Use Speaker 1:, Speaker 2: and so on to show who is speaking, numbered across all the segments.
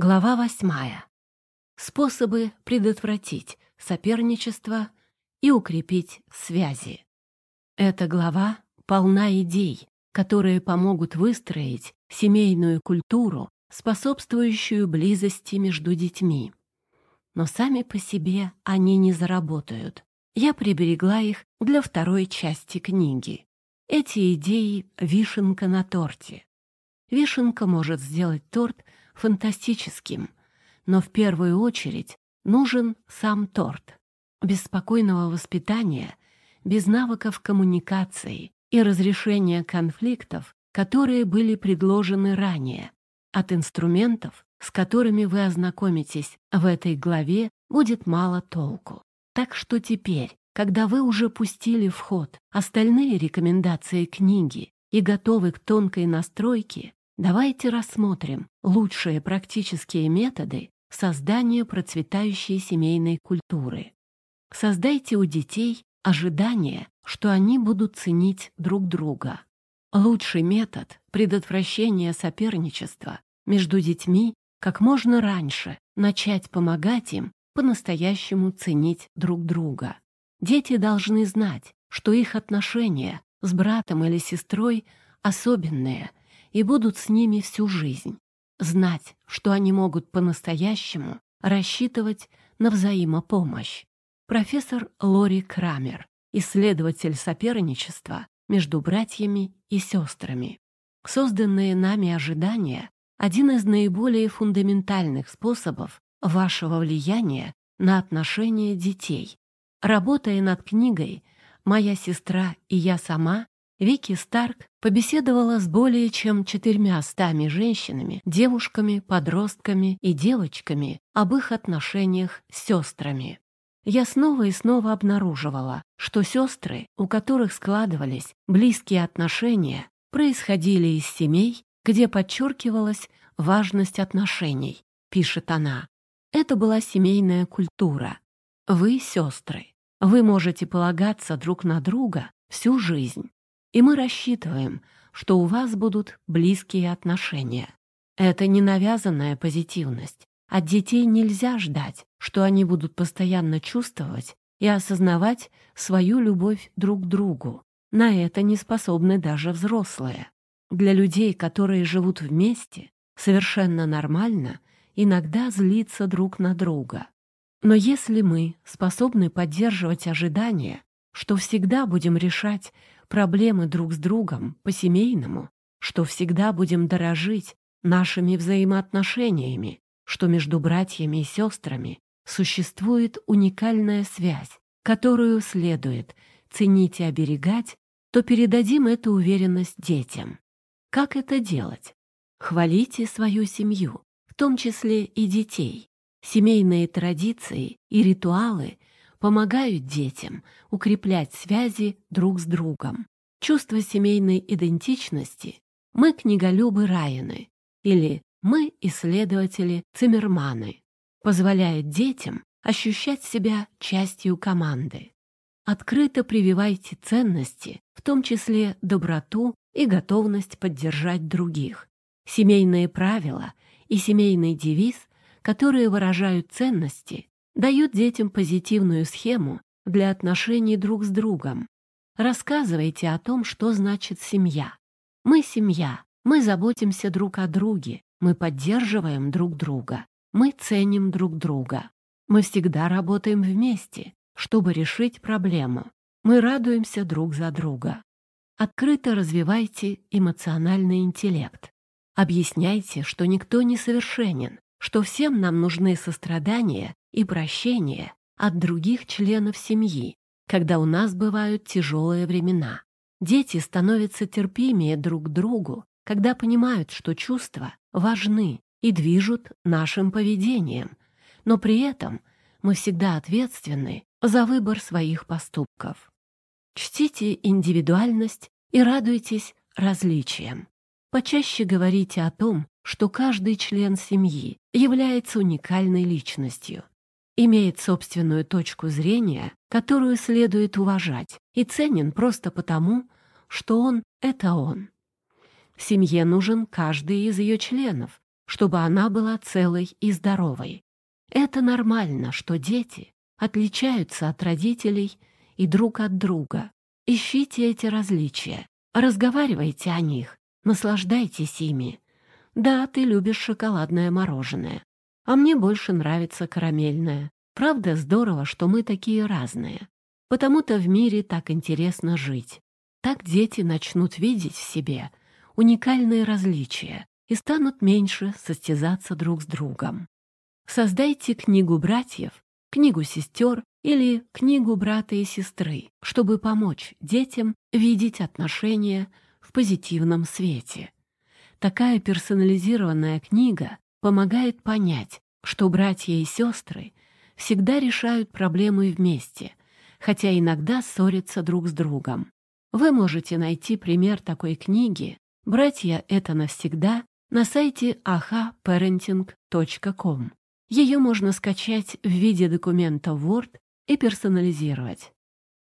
Speaker 1: Глава восьмая. Способы предотвратить соперничество и укрепить связи. Эта глава полна идей, которые помогут выстроить семейную культуру, способствующую близости между детьми. Но сами по себе они не заработают. Я приберегла их для второй части книги. Эти идеи — вишенка на торте. Вишенка может сделать торт фантастическим, но в первую очередь нужен сам торт. Без спокойного воспитания, без навыков коммуникации и разрешения конфликтов, которые были предложены ранее, от инструментов, с которыми вы ознакомитесь в этой главе, будет мало толку. Так что теперь, когда вы уже пустили в ход остальные рекомендации книги и готовы к тонкой настройке, Давайте рассмотрим лучшие практические методы создания процветающей семейной культуры. Создайте у детей ожидание, что они будут ценить друг друга. Лучший метод предотвращения соперничества между детьми как можно раньше начать помогать им по-настоящему ценить друг друга. Дети должны знать, что их отношения с братом или сестрой особенные – и будут с ними всю жизнь. Знать, что они могут по-настоящему рассчитывать на взаимопомощь. Профессор Лори Крамер, исследователь соперничества между братьями и сестрами. Созданные нами ожидания — один из наиболее фундаментальных способов вашего влияния на отношения детей. Работая над книгой «Моя сестра и я сама», Вики Старк побеседовала с более чем четырьмя стами женщинами, девушками, подростками и девочками об их отношениях с сестрами. Я снова и снова обнаруживала, что сестры, у которых складывались близкие отношения, происходили из семей, где подчеркивалась важность отношений, пишет она. Это была семейная культура. Вы сестры. Вы можете полагаться друг на друга всю жизнь. И мы рассчитываем, что у вас будут близкие отношения. Это не навязанная позитивность. От детей нельзя ждать, что они будут постоянно чувствовать и осознавать свою любовь друг к другу. На это не способны даже взрослые. Для людей, которые живут вместе, совершенно нормально иногда злиться друг на друга. Но если мы способны поддерживать ожидания, что всегда будем решать проблемы друг с другом по-семейному, что всегда будем дорожить нашими взаимоотношениями, что между братьями и сестрами существует уникальная связь, которую следует ценить и оберегать, то передадим эту уверенность детям. Как это делать? Хвалите свою семью, в том числе и детей. Семейные традиции и ритуалы помогают детям укреплять связи друг с другом. Чувство семейной идентичности «мы книголюбы Райаны» или «мы исследователи Циммерманы» позволяет детям ощущать себя частью команды. Открыто прививайте ценности, в том числе доброту и готовность поддержать других. Семейные правила и семейный девиз, которые выражают ценности, дают детям позитивную схему для отношений друг с другом. Рассказывайте о том, что значит семья. Мы семья, мы заботимся друг о друге, мы поддерживаем друг друга, мы ценим друг друга. Мы всегда работаем вместе, чтобы решить проблему. Мы радуемся друг за друга. Открыто развивайте эмоциональный интеллект. Объясняйте, что никто не совершенен, что всем нам нужны сострадание и прощение от других членов семьи, когда у нас бывают тяжелые времена. Дети становятся терпимее друг к другу, когда понимают, что чувства важны и движут нашим поведением, но при этом мы всегда ответственны за выбор своих поступков. Чтите индивидуальность и радуйтесь различиям. Почаще говорите о том, что каждый член семьи является уникальной личностью, имеет собственную точку зрения, которую следует уважать, и ценен просто потому, что он — это он. Семье нужен каждый из ее членов, чтобы она была целой и здоровой. Это нормально, что дети отличаются от родителей и друг от друга. Ищите эти различия, разговаривайте о них, наслаждайтесь ими. Да, ты любишь шоколадное мороженое, а мне больше нравится карамельное. Правда, здорово, что мы такие разные. Потому-то в мире так интересно жить. Так дети начнут видеть в себе уникальные различия и станут меньше состязаться друг с другом. Создайте книгу братьев, книгу сестер или книгу брата и сестры, чтобы помочь детям видеть отношения в позитивном свете. Такая персонализированная книга помогает понять, что братья и сестры всегда решают проблемы вместе, хотя иногда ссорятся друг с другом. Вы можете найти пример такой книги «Братья — это навсегда» на сайте ahaparenting.com. Ее можно скачать в виде документа Word и персонализировать.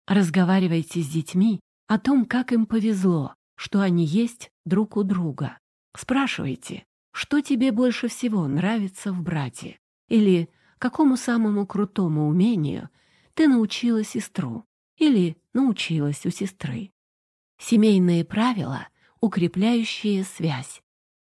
Speaker 1: Разговаривайте с детьми о том, как им повезло, что они есть друг у друга. Спрашивайте, что тебе больше всего нравится в брате? Или какому самому крутому умению ты научила сестру или научилась у сестры. Семейные правила, укрепляющие связь.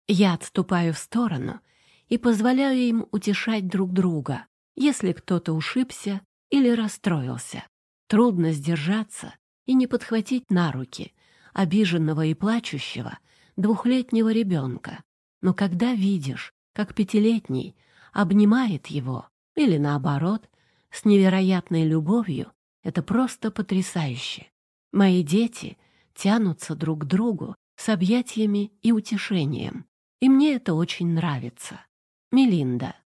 Speaker 1: Я отступаю в сторону и позволяю им утешать друг друга, если кто-то ушибся или расстроился. Трудно сдержаться и не подхватить на руки обиженного и плачущего двухлетнего ребенка. Но когда видишь, как пятилетний обнимает его, или наоборот, с невероятной любовью, это просто потрясающе. Мои дети тянутся друг к другу с объятиями и утешением, и мне это очень нравится. Мелинда.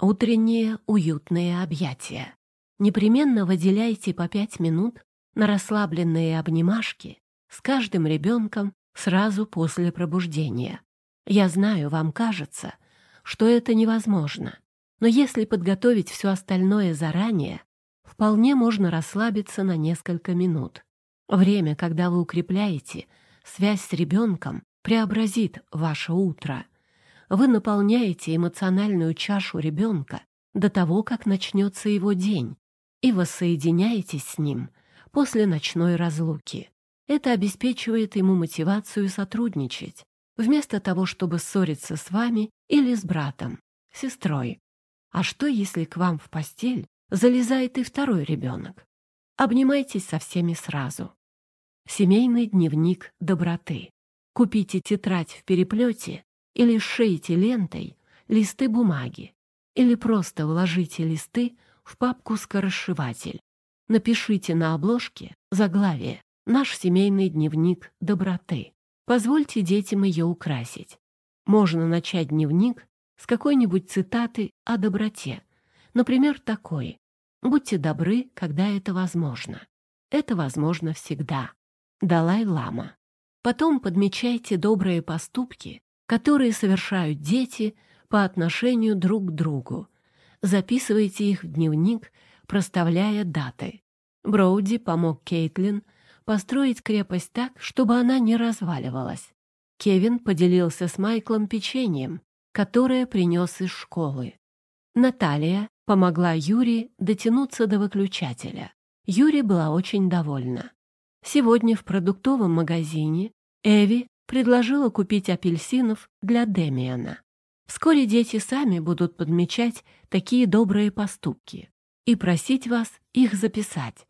Speaker 1: Утренние уютные объятия. Непременно выделяйте по пять минут на расслабленные обнимашки с каждым ребенком сразу после пробуждения. Я знаю, вам кажется, что это невозможно, но если подготовить все остальное заранее, вполне можно расслабиться на несколько минут. Время, когда вы укрепляете связь с ребенком, преобразит ваше утро. Вы наполняете эмоциональную чашу ребенка до того, как начнется его день, и воссоединяетесь с ним после ночной разлуки. Это обеспечивает ему мотивацию сотрудничать, вместо того, чтобы ссориться с вами или с братом, сестрой. А что, если к вам в постель залезает и второй ребенок? Обнимайтесь со всеми сразу. Семейный дневник доброты. Купите тетрадь в переплете или сшейте лентой листы бумаги, или просто вложите листы в папку «Скоросшиватель». Напишите на обложке заглавие «Наш семейный дневник доброты». Позвольте детям ее украсить. Можно начать дневник с какой-нибудь цитаты о доброте. Например, такой «Будьте добры, когда это возможно». Это возможно всегда. Далай-лама. Потом подмечайте добрые поступки, которые совершают дети по отношению друг к другу. Записывайте их в дневник, проставляя даты. Броуди помог Кейтлин построить крепость так, чтобы она не разваливалась. Кевин поделился с Майклом печеньем, которое принес из школы. Наталья помогла Юре дотянуться до выключателя. Юре была очень довольна. Сегодня в продуктовом магазине Эви предложила купить апельсинов для Демиана. Вскоре дети сами будут подмечать такие добрые поступки и просить вас их записать.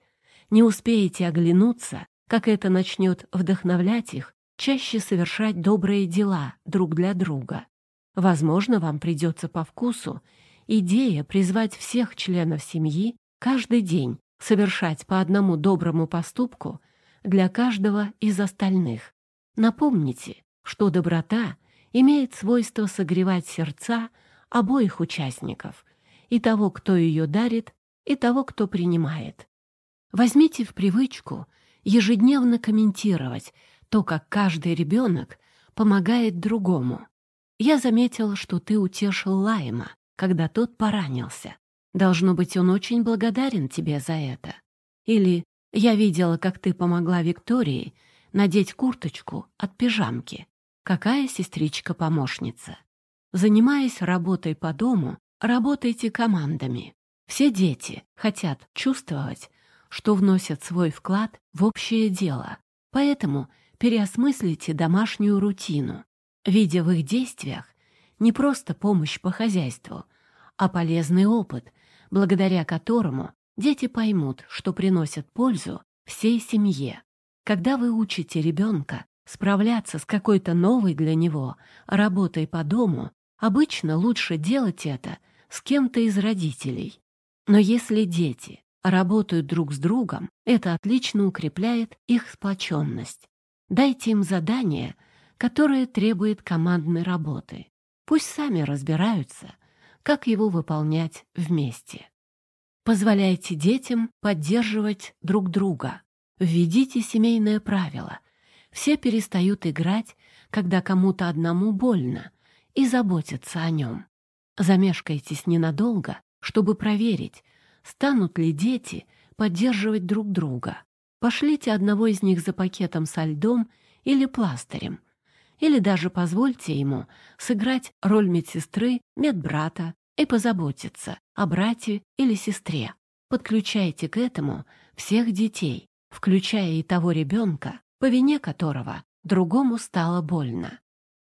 Speaker 1: Не успеете оглянуться, как это начнет вдохновлять их чаще совершать добрые дела друг для друга. Возможно, вам придется по вкусу идея призвать всех членов семьи каждый день совершать по одному доброму поступку для каждого из остальных. Напомните, что доброта имеет свойство согревать сердца обоих участников, и того, кто ее дарит, и того, кто принимает. Возьмите в привычку ежедневно комментировать то, как каждый ребенок помогает другому. Я заметил, что ты утешил Лайма, когда тот поранился. Должно быть, он очень благодарен тебе за это. Или я видела, как ты помогла Виктории надеть курточку от пижамки. Какая сестричка-помощница. Занимаясь работой по дому, работайте командами. Все дети хотят чувствовать, что вносят свой вклад в общее дело. Поэтому переосмыслите домашнюю рутину, видя в их действиях не просто помощь по хозяйству, а полезный опыт, благодаря которому дети поймут, что приносят пользу всей семье. Когда вы учите ребенка справляться с какой-то новой для него работой по дому, обычно лучше делать это с кем-то из родителей. Но если дети работают друг с другом, это отлично укрепляет их сплоченность. Дайте им задание, которое требует командной работы. Пусть сами разбираются, как его выполнять вместе. Позволяйте детям поддерживать друг друга. Введите семейное правило. Все перестают играть, когда кому-то одному больно, и заботятся о нем. Замешкайтесь ненадолго, чтобы проверить, станут ли дети поддерживать друг друга. Пошлите одного из них за пакетом со льдом или пластырем, или даже позвольте ему сыграть роль медсестры, медбрата и позаботиться о брате или сестре. Подключайте к этому всех детей, включая и того ребенка, по вине которого другому стало больно.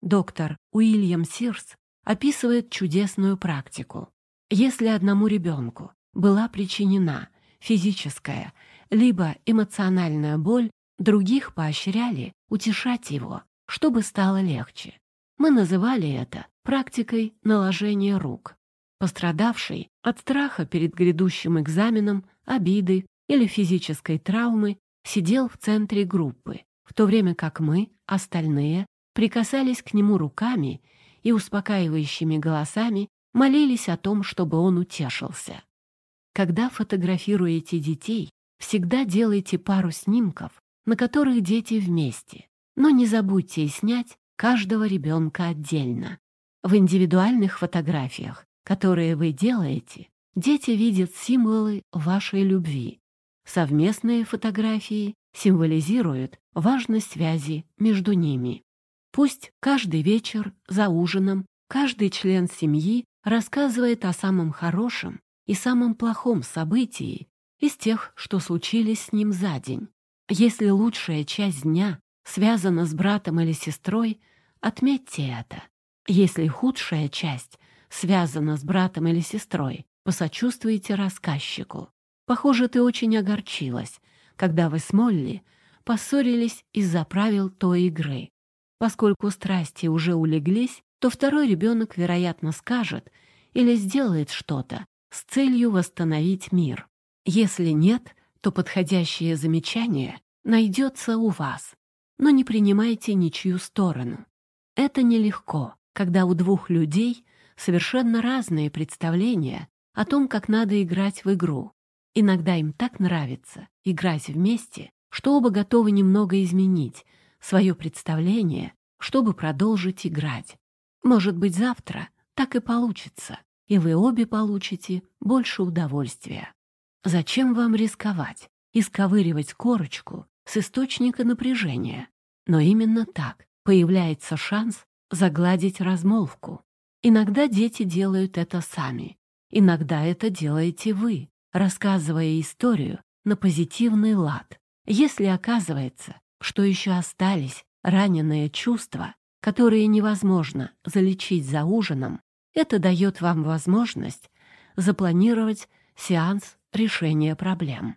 Speaker 1: Доктор Уильям Сирс описывает чудесную практику. Если одному ребенку была причинена физическая либо эмоциональная боль, других поощряли утешать его, чтобы стало легче. Мы называли это практикой наложения рук. Пострадавший от страха перед грядущим экзаменом, обиды или физической травмы сидел в центре группы, в то время как мы, остальные, прикасались к нему руками и успокаивающими голосами молились о том, чтобы он утешился. Когда фотографируете детей, всегда делайте пару снимков, на которых дети вместе, но не забудьте снять каждого ребенка отдельно. В индивидуальных фотографиях, которые вы делаете, дети видят символы вашей любви. Совместные фотографии символизируют важность связи между ними. Пусть каждый вечер за ужином каждый член семьи рассказывает о самом хорошем и самом плохом событии из тех, что случились с ним за день. Если лучшая часть дня связана с братом или сестрой, отметьте это. Если худшая часть связана с братом или сестрой, посочувствуйте рассказчику. Похоже, ты очень огорчилась, когда вы с Молли поссорились из-за правил той игры. Поскольку страсти уже улеглись, то второй ребенок, вероятно, скажет или сделает что-то с целью восстановить мир. Если нет, то подходящее замечание найдется у вас но не принимайте ничью сторону. Это нелегко, когда у двух людей совершенно разные представления о том, как надо играть в игру. Иногда им так нравится играть вместе, что оба готовы немного изменить свое представление, чтобы продолжить играть. Может быть, завтра так и получится, и вы обе получите больше удовольствия. Зачем вам рисковать и сковыривать корочку с источника напряжения. Но именно так появляется шанс загладить размолвку. Иногда дети делают это сами, иногда это делаете вы, рассказывая историю на позитивный лад. Если оказывается, что еще остались раненые чувства, которые невозможно залечить за ужином, это дает вам возможность запланировать сеанс решения проблем.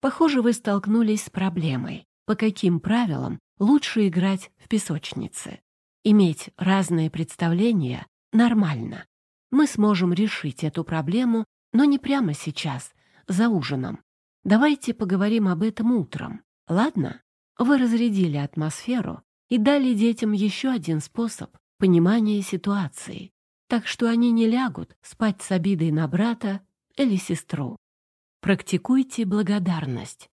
Speaker 1: Похоже, вы столкнулись с проблемой, по каким правилам лучше играть в песочнице. Иметь разные представления нормально. Мы сможем решить эту проблему, но не прямо сейчас, за ужином. Давайте поговорим об этом утром, ладно? Вы разрядили атмосферу и дали детям еще один способ понимания ситуации, так что они не лягут спать с обидой на брата или сестру. Практикуйте благодарность.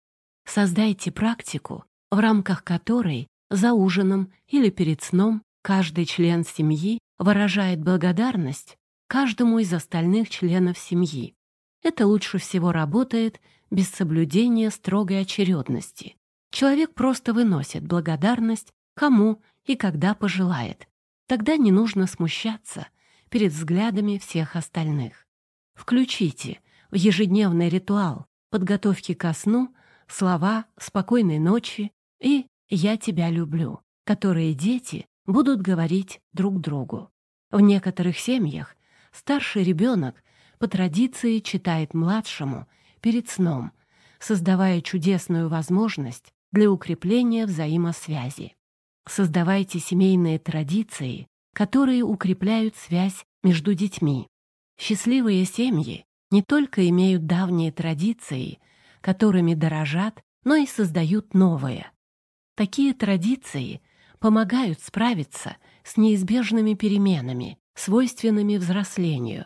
Speaker 1: Создайте практику, в рамках которой за ужином или перед сном каждый член семьи выражает благодарность каждому из остальных членов семьи. Это лучше всего работает без соблюдения строгой очередности. Человек просто выносит благодарность кому и когда пожелает. Тогда не нужно смущаться перед взглядами всех остальных. Включите в ежедневный ритуал подготовки ко сну слова «спокойной ночи» и «я тебя люблю», которые дети будут говорить друг другу. В некоторых семьях старший ребенок по традиции читает младшему перед сном, создавая чудесную возможность для укрепления взаимосвязи. Создавайте семейные традиции, которые укрепляют связь между детьми. Счастливые семьи не только имеют давние традиции, которыми дорожат, но и создают новые. Такие традиции помогают справиться с неизбежными переменами, свойственными взрослению,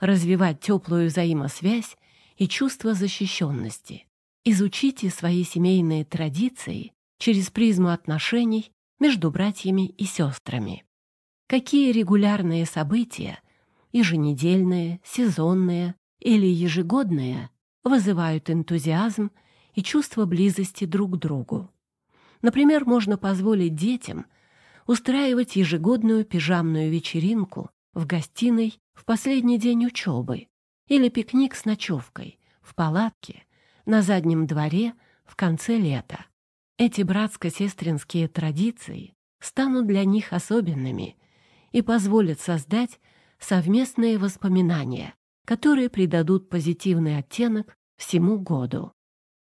Speaker 1: развивать теплую взаимосвязь и чувство защищенности. Изучите свои семейные традиции через призму отношений между братьями и сестрами. Какие регулярные события, еженедельные, сезонные или ежегодные, вызывают энтузиазм и чувство близости друг к другу. Например, можно позволить детям устраивать ежегодную пижамную вечеринку в гостиной в последний день учебы или пикник с ночевкой в палатке на заднем дворе в конце лета. Эти братско-сестринские традиции станут для них особенными и позволят создать совместные воспоминания, которые придадут позитивный оттенок всему году.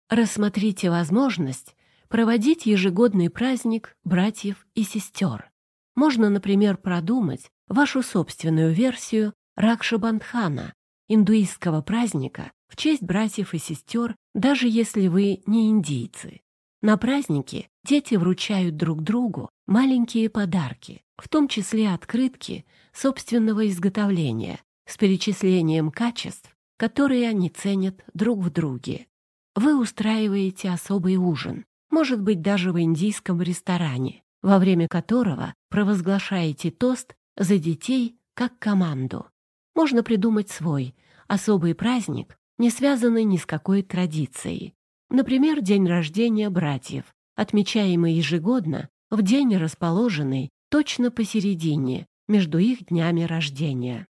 Speaker 1: Рассмотрите возможность проводить ежегодный праздник братьев и сестер. Можно, например, продумать вашу собственную версию Ракшабандхана, индуистского праздника в честь братьев и сестер, даже если вы не индийцы. На празднике дети вручают друг другу маленькие подарки, в том числе открытки собственного изготовления с перечислением качеств, которые они ценят друг в друге. Вы устраиваете особый ужин, может быть, даже в индийском ресторане, во время которого провозглашаете тост за детей как команду. Можно придумать свой, особый праздник, не связанный ни с какой традицией. Например, день рождения братьев, отмечаемый ежегодно в день, расположенный точно посередине между их днями рождения.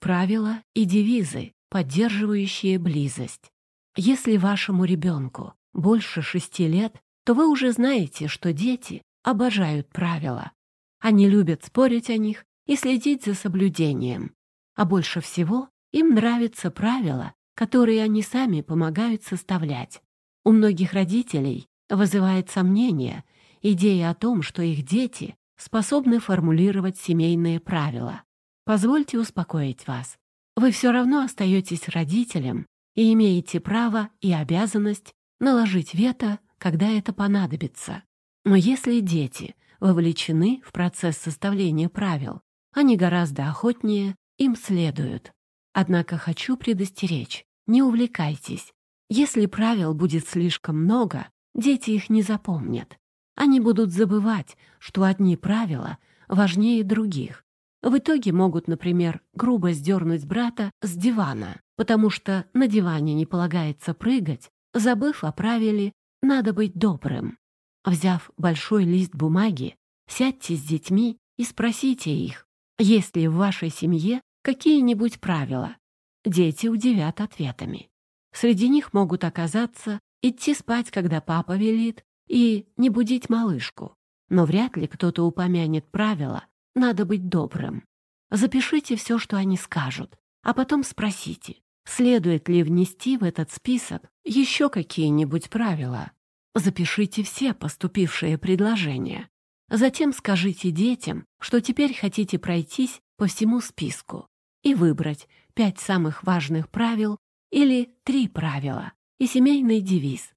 Speaker 1: Правила и девизы, поддерживающие близость. Если вашему ребенку больше шести лет, то вы уже знаете, что дети обожают правила. Они любят спорить о них и следить за соблюдением. А больше всего им нравятся правила, которые они сами помогают составлять. У многих родителей вызывает сомнение идея о том, что их дети способны формулировать семейные правила. Позвольте успокоить вас. Вы все равно остаетесь родителем и имеете право и обязанность наложить вето, когда это понадобится. Но если дети вовлечены в процесс составления правил, они гораздо охотнее им следуют. Однако хочу предостеречь, не увлекайтесь. Если правил будет слишком много, дети их не запомнят. Они будут забывать, что одни правила важнее других. В итоге могут, например, грубо сдернуть брата с дивана, потому что на диване не полагается прыгать, забыв о правиле «надо быть добрым». Взяв большой лист бумаги, сядьте с детьми и спросите их, есть ли в вашей семье какие-нибудь правила. Дети удивят ответами. Среди них могут оказаться идти спать, когда папа велит, и не будить малышку. Но вряд ли кто-то упомянет правила «надо быть добрым». Запишите все, что они скажут, а потом спросите, следует ли внести в этот список еще какие-нибудь правила. Запишите все поступившие предложения. Затем скажите детям, что теперь хотите пройтись по всему списку и выбрать пять самых важных правил или три правила и семейный девиз.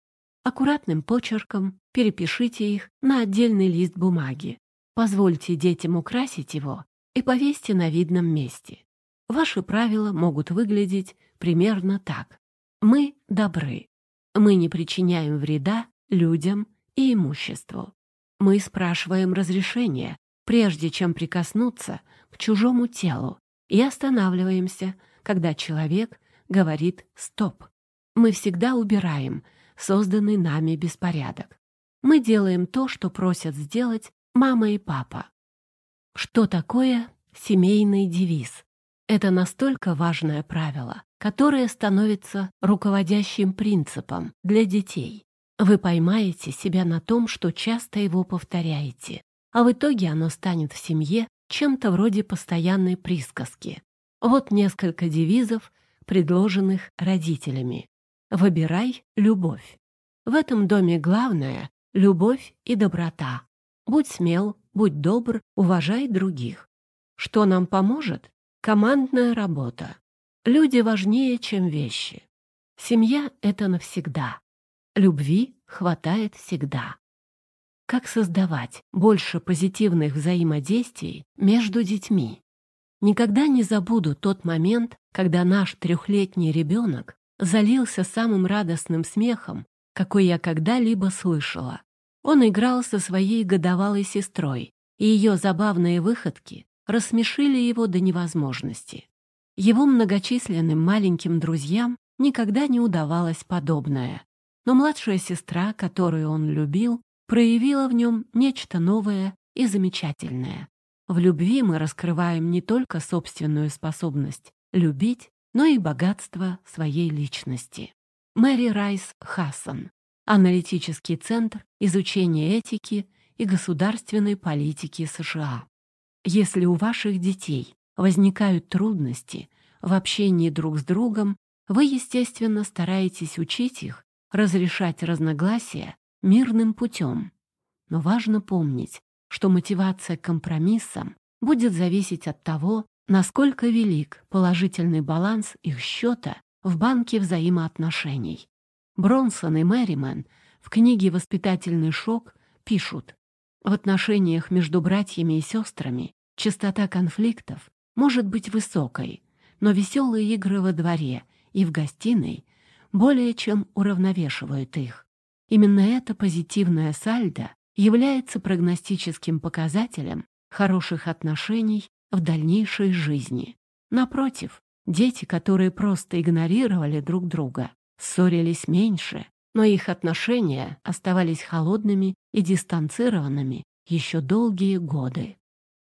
Speaker 1: Аккуратным почерком перепишите их на отдельный лист бумаги. Позвольте детям украсить его и повесьте на видном месте. Ваши правила могут выглядеть примерно так. Мы добры. Мы не причиняем вреда людям и имуществу. Мы спрашиваем разрешения, прежде чем прикоснуться к чужому телу, и останавливаемся, когда человек говорит «стоп». Мы всегда убираем созданный нами беспорядок. Мы делаем то, что просят сделать мама и папа. Что такое семейный девиз. Это настолько важное правило, которое становится руководящим принципом для детей. Вы поймаете себя на том, что часто его повторяете, а в итоге оно станет в семье чем-то вроде постоянной присказки. Вот несколько девизов, предложенных родителями. Выбирай любовь. В этом доме главное — любовь и доброта. Будь смел, будь добр, уважай других. Что нам поможет? Командная работа. Люди важнее, чем вещи. Семья — это навсегда. Любви хватает всегда. Как создавать больше позитивных взаимодействий между детьми? Никогда не забуду тот момент, когда наш трехлетний ребенок залился самым радостным смехом, какой я когда-либо слышала. Он играл со своей годовалой сестрой, и ее забавные выходки рассмешили его до невозможности. Его многочисленным маленьким друзьям никогда не удавалось подобное. Но младшая сестра, которую он любил, проявила в нем нечто новое и замечательное. В любви мы раскрываем не только собственную способность любить, но и богатство своей личности. Мэри Райс Хассан. Аналитический центр изучения этики и государственной политики США. Если у ваших детей возникают трудности в общении друг с другом, вы, естественно, стараетесь учить их разрешать разногласия мирным путем. Но важно помнить, что мотивация к компромиссам будет зависеть от того, насколько велик положительный баланс их счета в банке взаимоотношений. Бронсон и Мэриман в книге «Воспитательный шок» пишут, в отношениях между братьями и сестрами частота конфликтов может быть высокой, но веселые игры во дворе и в гостиной более чем уравновешивают их. Именно это позитивное сальдо является прогностическим показателем хороших отношений в дальнейшей жизни. Напротив, дети, которые просто игнорировали друг друга, ссорились меньше, но их отношения оставались холодными и дистанцированными еще долгие годы.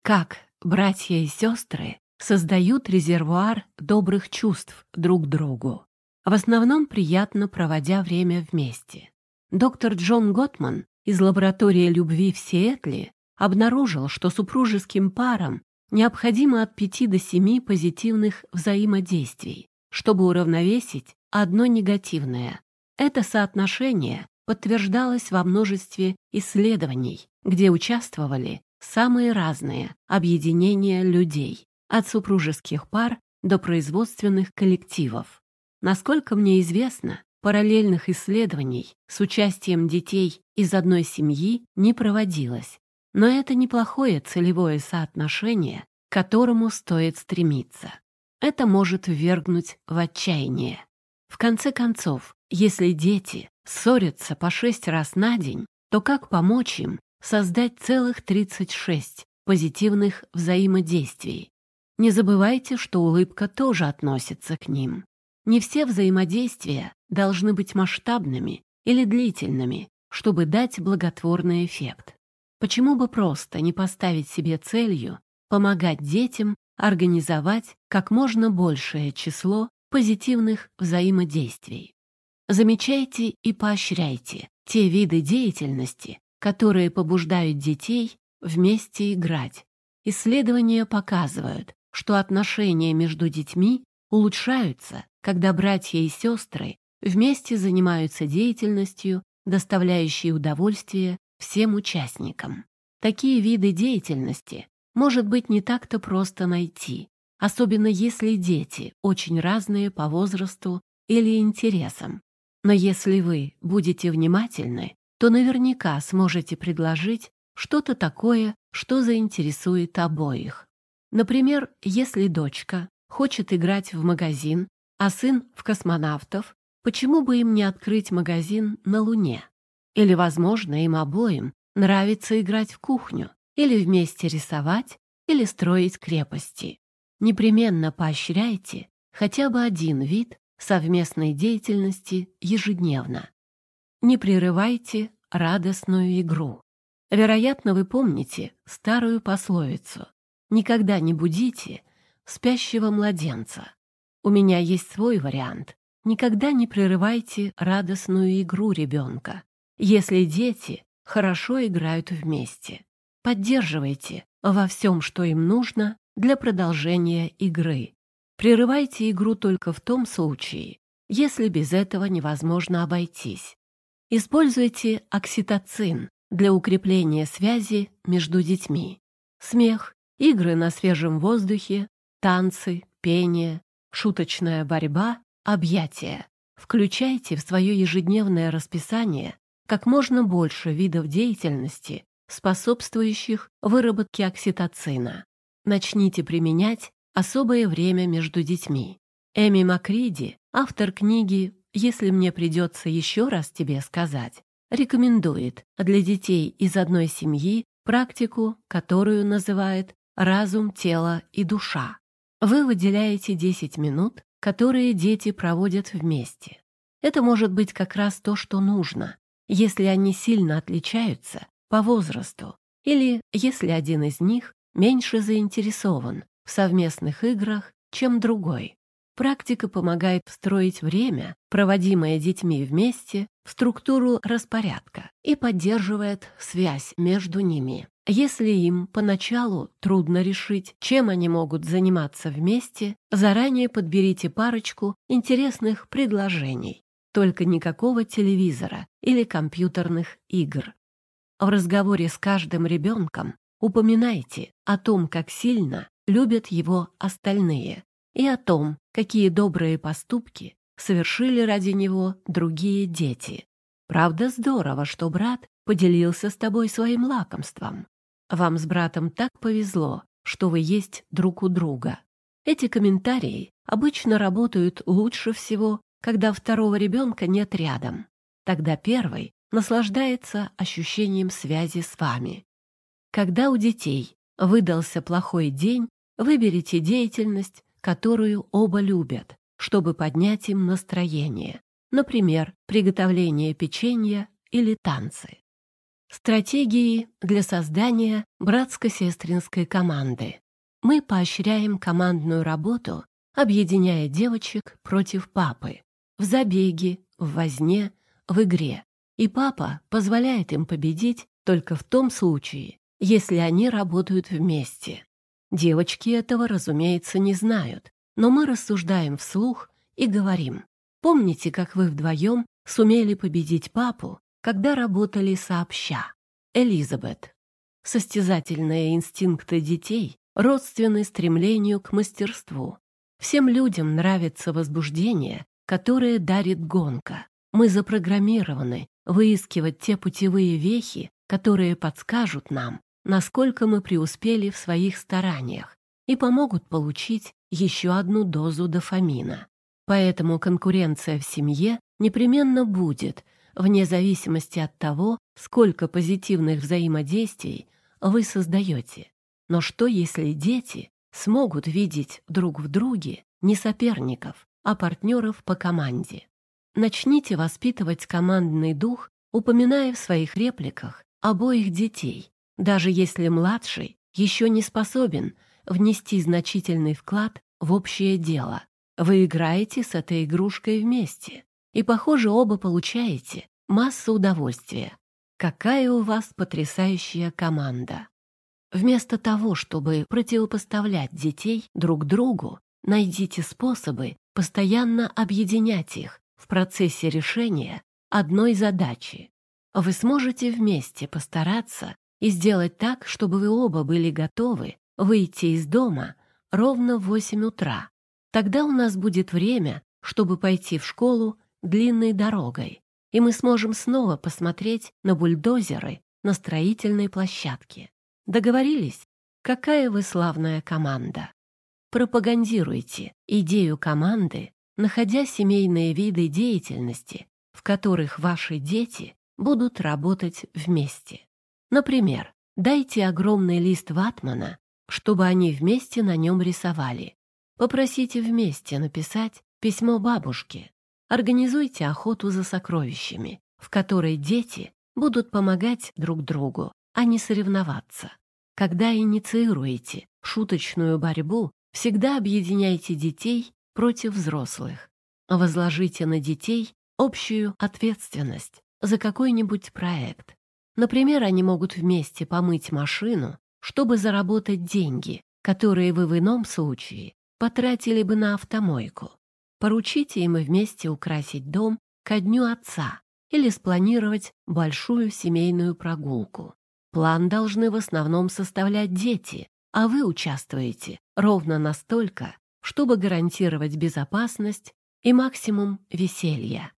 Speaker 1: Как братья и сестры создают резервуар добрых чувств друг другу, в основном приятно проводя время вместе. Доктор Джон Готман из лаборатории любви в Сиэтле обнаружил, что супружеским парам необходимо от 5 до 7 позитивных взаимодействий, чтобы уравновесить одно негативное. Это соотношение подтверждалось во множестве исследований, где участвовали самые разные объединения людей, от супружеских пар до производственных коллективов. Насколько мне известно, параллельных исследований с участием детей из одной семьи не проводилось, но это неплохое целевое соотношение, к которому стоит стремиться. Это может ввергнуть в отчаяние. В конце концов, если дети ссорятся по шесть раз на день, то как помочь им создать целых 36 позитивных взаимодействий? Не забывайте, что улыбка тоже относится к ним. Не все взаимодействия должны быть масштабными или длительными, чтобы дать благотворный эффект. Почему бы просто не поставить себе целью помогать детям организовать как можно большее число позитивных взаимодействий? Замечайте и поощряйте те виды деятельности, которые побуждают детей вместе играть. Исследования показывают, что отношения между детьми улучшаются, когда братья и сестры вместе занимаются деятельностью, доставляющей удовольствие всем участникам. Такие виды деятельности может быть не так-то просто найти, особенно если дети очень разные по возрасту или интересам. Но если вы будете внимательны, то наверняка сможете предложить что-то такое, что заинтересует обоих. Например, если дочка хочет играть в магазин а сын в космонавтов, почему бы им не открыть магазин на Луне? Или, возможно, им обоим нравится играть в кухню, или вместе рисовать, или строить крепости. Непременно поощряйте хотя бы один вид совместной деятельности ежедневно. Не прерывайте радостную игру. Вероятно, вы помните старую пословицу Никогда не будите спящего младенца. У меня есть свой вариант. Никогда не прерывайте радостную игру ребенка. Если дети хорошо играют вместе, поддерживайте во всем, что им нужно для продолжения игры. Прерывайте игру только в том случае, если без этого невозможно обойтись. Используйте окситоцин для укрепления связи между детьми. Смех, игры на свежем воздухе, танцы, пение, шуточная борьба, объятия. Включайте в свое ежедневное расписание как можно больше видов деятельности, способствующих выработке окситоцина. Начните применять особое время между детьми. Эми Макриди, автор книги «Если мне придется еще раз тебе сказать», рекомендует для детей из одной семьи практику, которую называет «разум, тело и душа». Вы выделяете 10 минут, которые дети проводят вместе. Это может быть как раз то, что нужно, если они сильно отличаются по возрасту или если один из них меньше заинтересован в совместных играх, чем другой. Практика помогает встроить время, проводимое детьми вместе, в структуру распорядка и поддерживает связь между ними. Если им поначалу трудно решить, чем они могут заниматься вместе, заранее подберите парочку интересных предложений. Только никакого телевизора или компьютерных игр. В разговоре с каждым ребенком упоминайте о том, как сильно любят его остальные, и о том, какие добрые поступки совершили ради него другие дети. Правда, здорово, что брат поделился с тобой своим лакомством. Вам с братом так повезло, что вы есть друг у друга. Эти комментарии обычно работают лучше всего, когда второго ребенка нет рядом. Тогда первый наслаждается ощущением связи с вами. Когда у детей выдался плохой день, выберите деятельность, которую оба любят, чтобы поднять им настроение. Например, приготовление печенья или танцы. Стратегии для создания братско-сестринской команды. Мы поощряем командную работу, объединяя девочек против папы. В забеге, в возне, в игре. И папа позволяет им победить только в том случае, если они работают вместе. Девочки этого, разумеется, не знают, но мы рассуждаем вслух и говорим. Помните, как вы вдвоем сумели победить папу когда работали сообща. Элизабет. Состязательные инстинкты детей родственны стремлению к мастерству. Всем людям нравится возбуждение, которое дарит гонка. Мы запрограммированы выискивать те путевые вехи, которые подскажут нам, насколько мы преуспели в своих стараниях и помогут получить еще одну дозу дофамина. Поэтому конкуренция в семье непременно будет – вне зависимости от того, сколько позитивных взаимодействий вы создаете. Но что, если дети смогут видеть друг в друге не соперников, а партнеров по команде? Начните воспитывать командный дух, упоминая в своих репликах обоих детей, даже если младший еще не способен внести значительный вклад в общее дело. Вы играете с этой игрушкой вместе, и, похоже, оба получаете массу удовольствия. Какая у вас потрясающая команда! Вместо того, чтобы противопоставлять детей друг другу, найдите способы постоянно объединять их в процессе решения одной задачи. Вы сможете вместе постараться и сделать так, чтобы вы оба были готовы выйти из дома ровно в 8 утра. Тогда у нас будет время, чтобы пойти в школу длинной дорогой, и мы сможем снова посмотреть на бульдозеры на строительной площадке. Договорились? Какая вы славная команда! Пропагандируйте идею команды, находя семейные виды деятельности, в которых ваши дети будут работать вместе. Например, дайте огромный лист ватмана, чтобы они вместе на нем рисовали. Попросите вместе написать письмо бабушке. Организуйте охоту за сокровищами, в которой дети будут помогать друг другу, а не соревноваться. Когда инициируете шуточную борьбу, всегда объединяйте детей против взрослых. Возложите на детей общую ответственность за какой-нибудь проект. Например, они могут вместе помыть машину, чтобы заработать деньги, которые вы в ином случае потратили бы на автомойку. Поручите им вместе украсить дом ко дню отца или спланировать большую семейную прогулку. План должны в основном составлять дети, а вы участвуете ровно настолько, чтобы гарантировать безопасность и максимум веселья.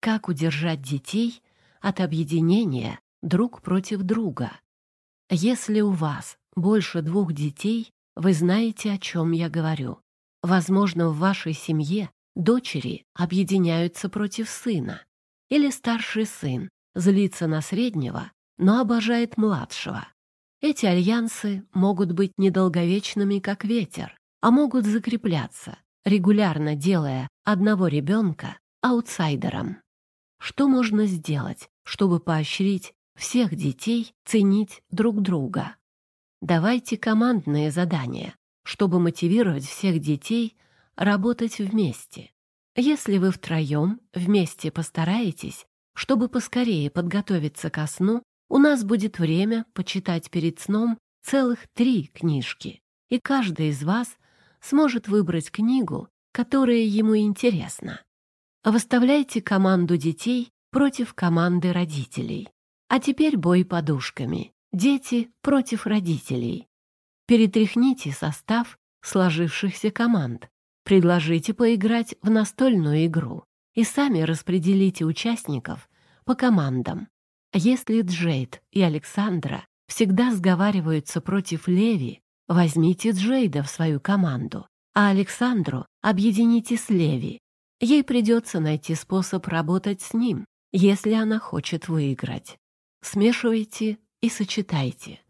Speaker 1: Как удержать детей от объединения друг против друга? Если у вас больше двух детей, вы знаете, о чем я говорю. Возможно, в вашей семье дочери объединяются против сына. Или старший сын злится на среднего, но обожает младшего. Эти альянсы могут быть недолговечными, как ветер, а могут закрепляться, регулярно делая одного ребенка аутсайдером. Что можно сделать, чтобы поощрить всех детей ценить друг друга? Давайте командные задания, чтобы мотивировать всех детей работать вместе. Если вы втроем вместе постараетесь, чтобы поскорее подготовиться ко сну, у нас будет время почитать перед сном целых три книжки, и каждый из вас сможет выбрать книгу, которая ему интересна. Выставляйте команду детей против команды родителей. А теперь бой подушками. Дети против родителей. Перетряхните состав сложившихся команд. Предложите поиграть в настольную игру и сами распределите участников по командам. Если Джейд и Александра всегда сговариваются против Леви, возьмите Джейда в свою команду, а Александру объедините с Леви. Ей придется найти способ работать с ним, если она хочет выиграть. Смешивайте и сочетайте.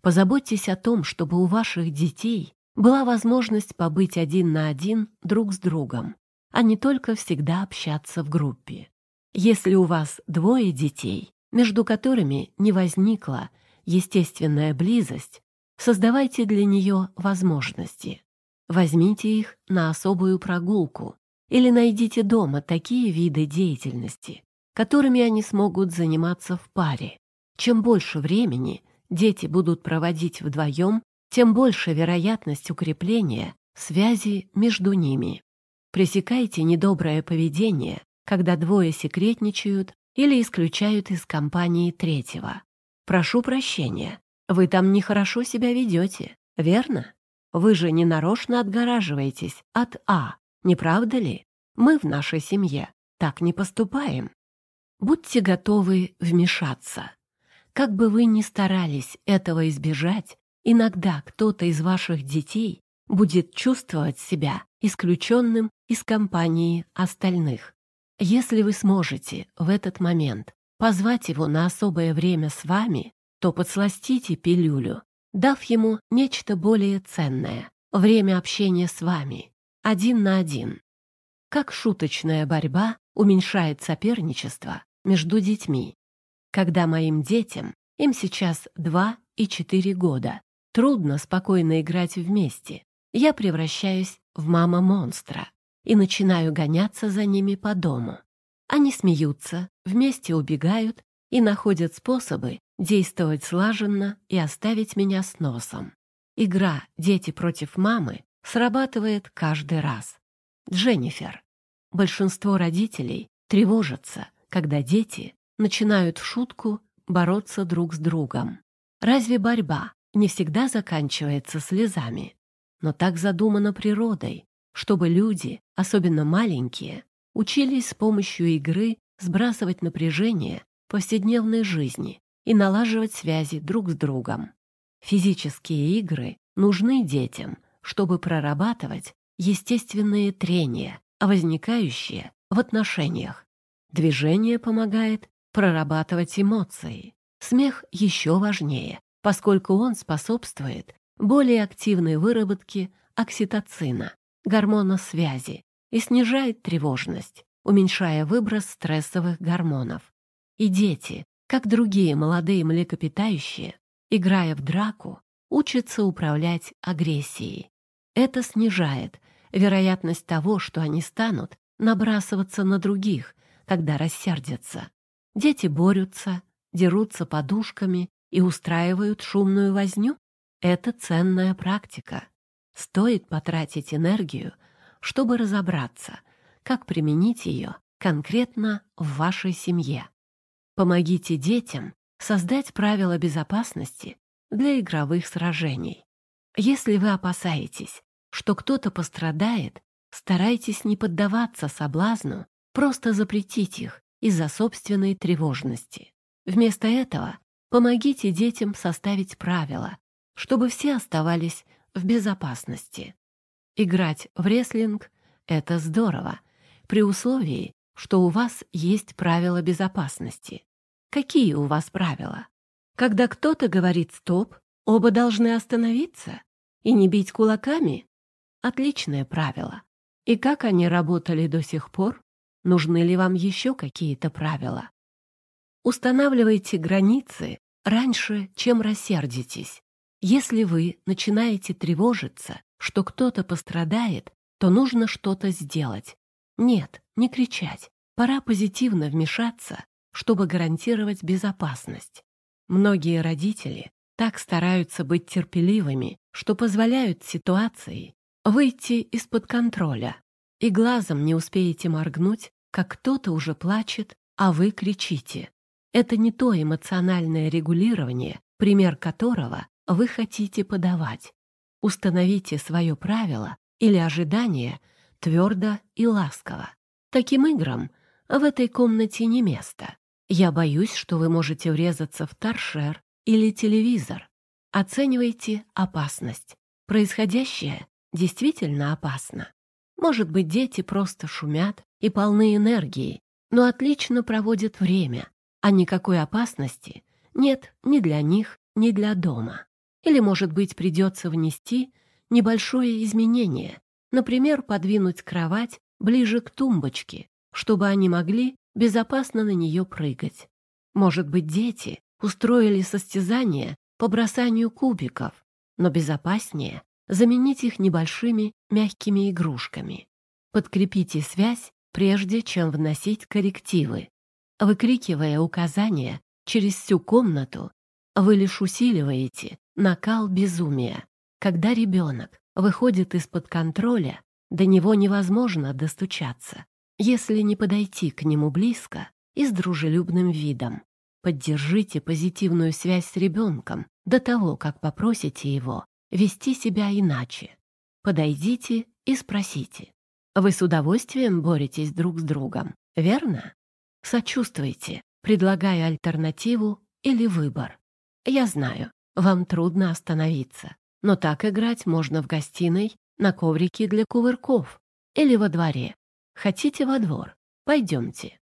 Speaker 1: Позаботьтесь о том, чтобы у ваших детей была возможность побыть один на один друг с другом, а не только всегда общаться в группе. Если у вас двое детей, между которыми не возникла естественная близость, создавайте для нее возможности. Возьмите их на особую прогулку или найдите дома такие виды деятельности, которыми они смогут заниматься в паре. Чем больше времени дети будут проводить вдвоем, тем больше вероятность укрепления связи между ними. Пресекайте недоброе поведение, когда двое секретничают или исключают из компании третьего. Прошу прощения, вы там нехорошо себя ведете, верно? Вы же не нарочно отгораживаетесь от А, не правда ли? Мы в нашей семье так не поступаем. Будьте готовы вмешаться. Как бы вы ни старались этого избежать, иногда кто-то из ваших детей будет чувствовать себя исключенным из компании остальных. Если вы сможете в этот момент позвать его на особое время с вами, то подсластите пилюлю, дав ему нечто более ценное — время общения с вами, один на один. Как шуточная борьба уменьшает соперничество между детьми. Когда моим детям, им сейчас два и четыре года, трудно спокойно играть вместе, я превращаюсь в мама-монстра и начинаю гоняться за ними по дому. Они смеются, вместе убегают и находят способы действовать слаженно и оставить меня с носом. Игра «Дети против мамы» срабатывает каждый раз. Дженнифер. Большинство родителей тревожатся, когда дети начинают в шутку бороться друг с другом. Разве борьба не всегда заканчивается слезами? Но так задумано природой, чтобы люди, особенно маленькие, учились с помощью игры сбрасывать напряжение повседневной жизни и налаживать связи друг с другом. Физические игры нужны детям, чтобы прорабатывать естественные трения, возникающие в отношениях. Движение помогает прорабатывать эмоции. Смех еще важнее, поскольку он способствует более активной выработке окситоцина, гормона связи, и снижает тревожность, уменьшая выброс стрессовых гормонов. И дети, как другие молодые млекопитающие, играя в драку, учатся управлять агрессией. Это снижает вероятность того, что они станут набрасываться на других, когда рассердятся. Дети борются, дерутся подушками и устраивают шумную возню. Это ценная практика. Стоит потратить энергию, чтобы разобраться, как применить ее конкретно в вашей семье. Помогите детям создать правила безопасности для игровых сражений. Если вы опасаетесь, что кто-то пострадает, старайтесь не поддаваться соблазну просто запретить их из-за собственной тревожности. Вместо этого помогите детям составить правила, чтобы все оставались в безопасности. Играть в рестлинг — это здорово, при условии, что у вас есть правила безопасности. Какие у вас правила? Когда кто-то говорит «стоп», оба должны остановиться и не бить кулаками? Отличное правило. И как они работали до сих пор? Нужны ли вам еще какие-то правила? Устанавливайте границы раньше, чем рассердитесь. Если вы начинаете тревожиться, что кто-то пострадает, то нужно что-то сделать. Нет, не кричать. Пора позитивно вмешаться, чтобы гарантировать безопасность. Многие родители так стараются быть терпеливыми, что позволяют ситуации выйти из-под контроля. И глазом не успеете моргнуть, как кто-то уже плачет, а вы кричите. Это не то эмоциональное регулирование, пример которого вы хотите подавать. Установите свое правило или ожидание твердо и ласково. Таким играм в этой комнате не место. Я боюсь, что вы можете врезаться в торшер или телевизор. Оценивайте опасность. Происходящее действительно опасно. Может быть, дети просто шумят и полны энергии, но отлично проводят время, а никакой опасности нет ни для них, ни для дома. Или, может быть, придется внести небольшое изменение, например, подвинуть кровать ближе к тумбочке, чтобы они могли безопасно на нее прыгать. Может быть, дети устроили состязание по бросанию кубиков, но безопаснее заменить их небольшими мягкими игрушками. Подкрепите связь, прежде чем вносить коррективы. Выкрикивая указания через всю комнату, вы лишь усиливаете накал безумия. Когда ребенок выходит из-под контроля, до него невозможно достучаться, если не подойти к нему близко и с дружелюбным видом. Поддержите позитивную связь с ребенком до того, как попросите его вести себя иначе. Подойдите и спросите. Вы с удовольствием боретесь друг с другом, верно? Сочувствуйте, предлагая альтернативу или выбор. Я знаю, вам трудно остановиться, но так играть можно в гостиной, на коврике для кувырков или во дворе. Хотите во двор? Пойдемте.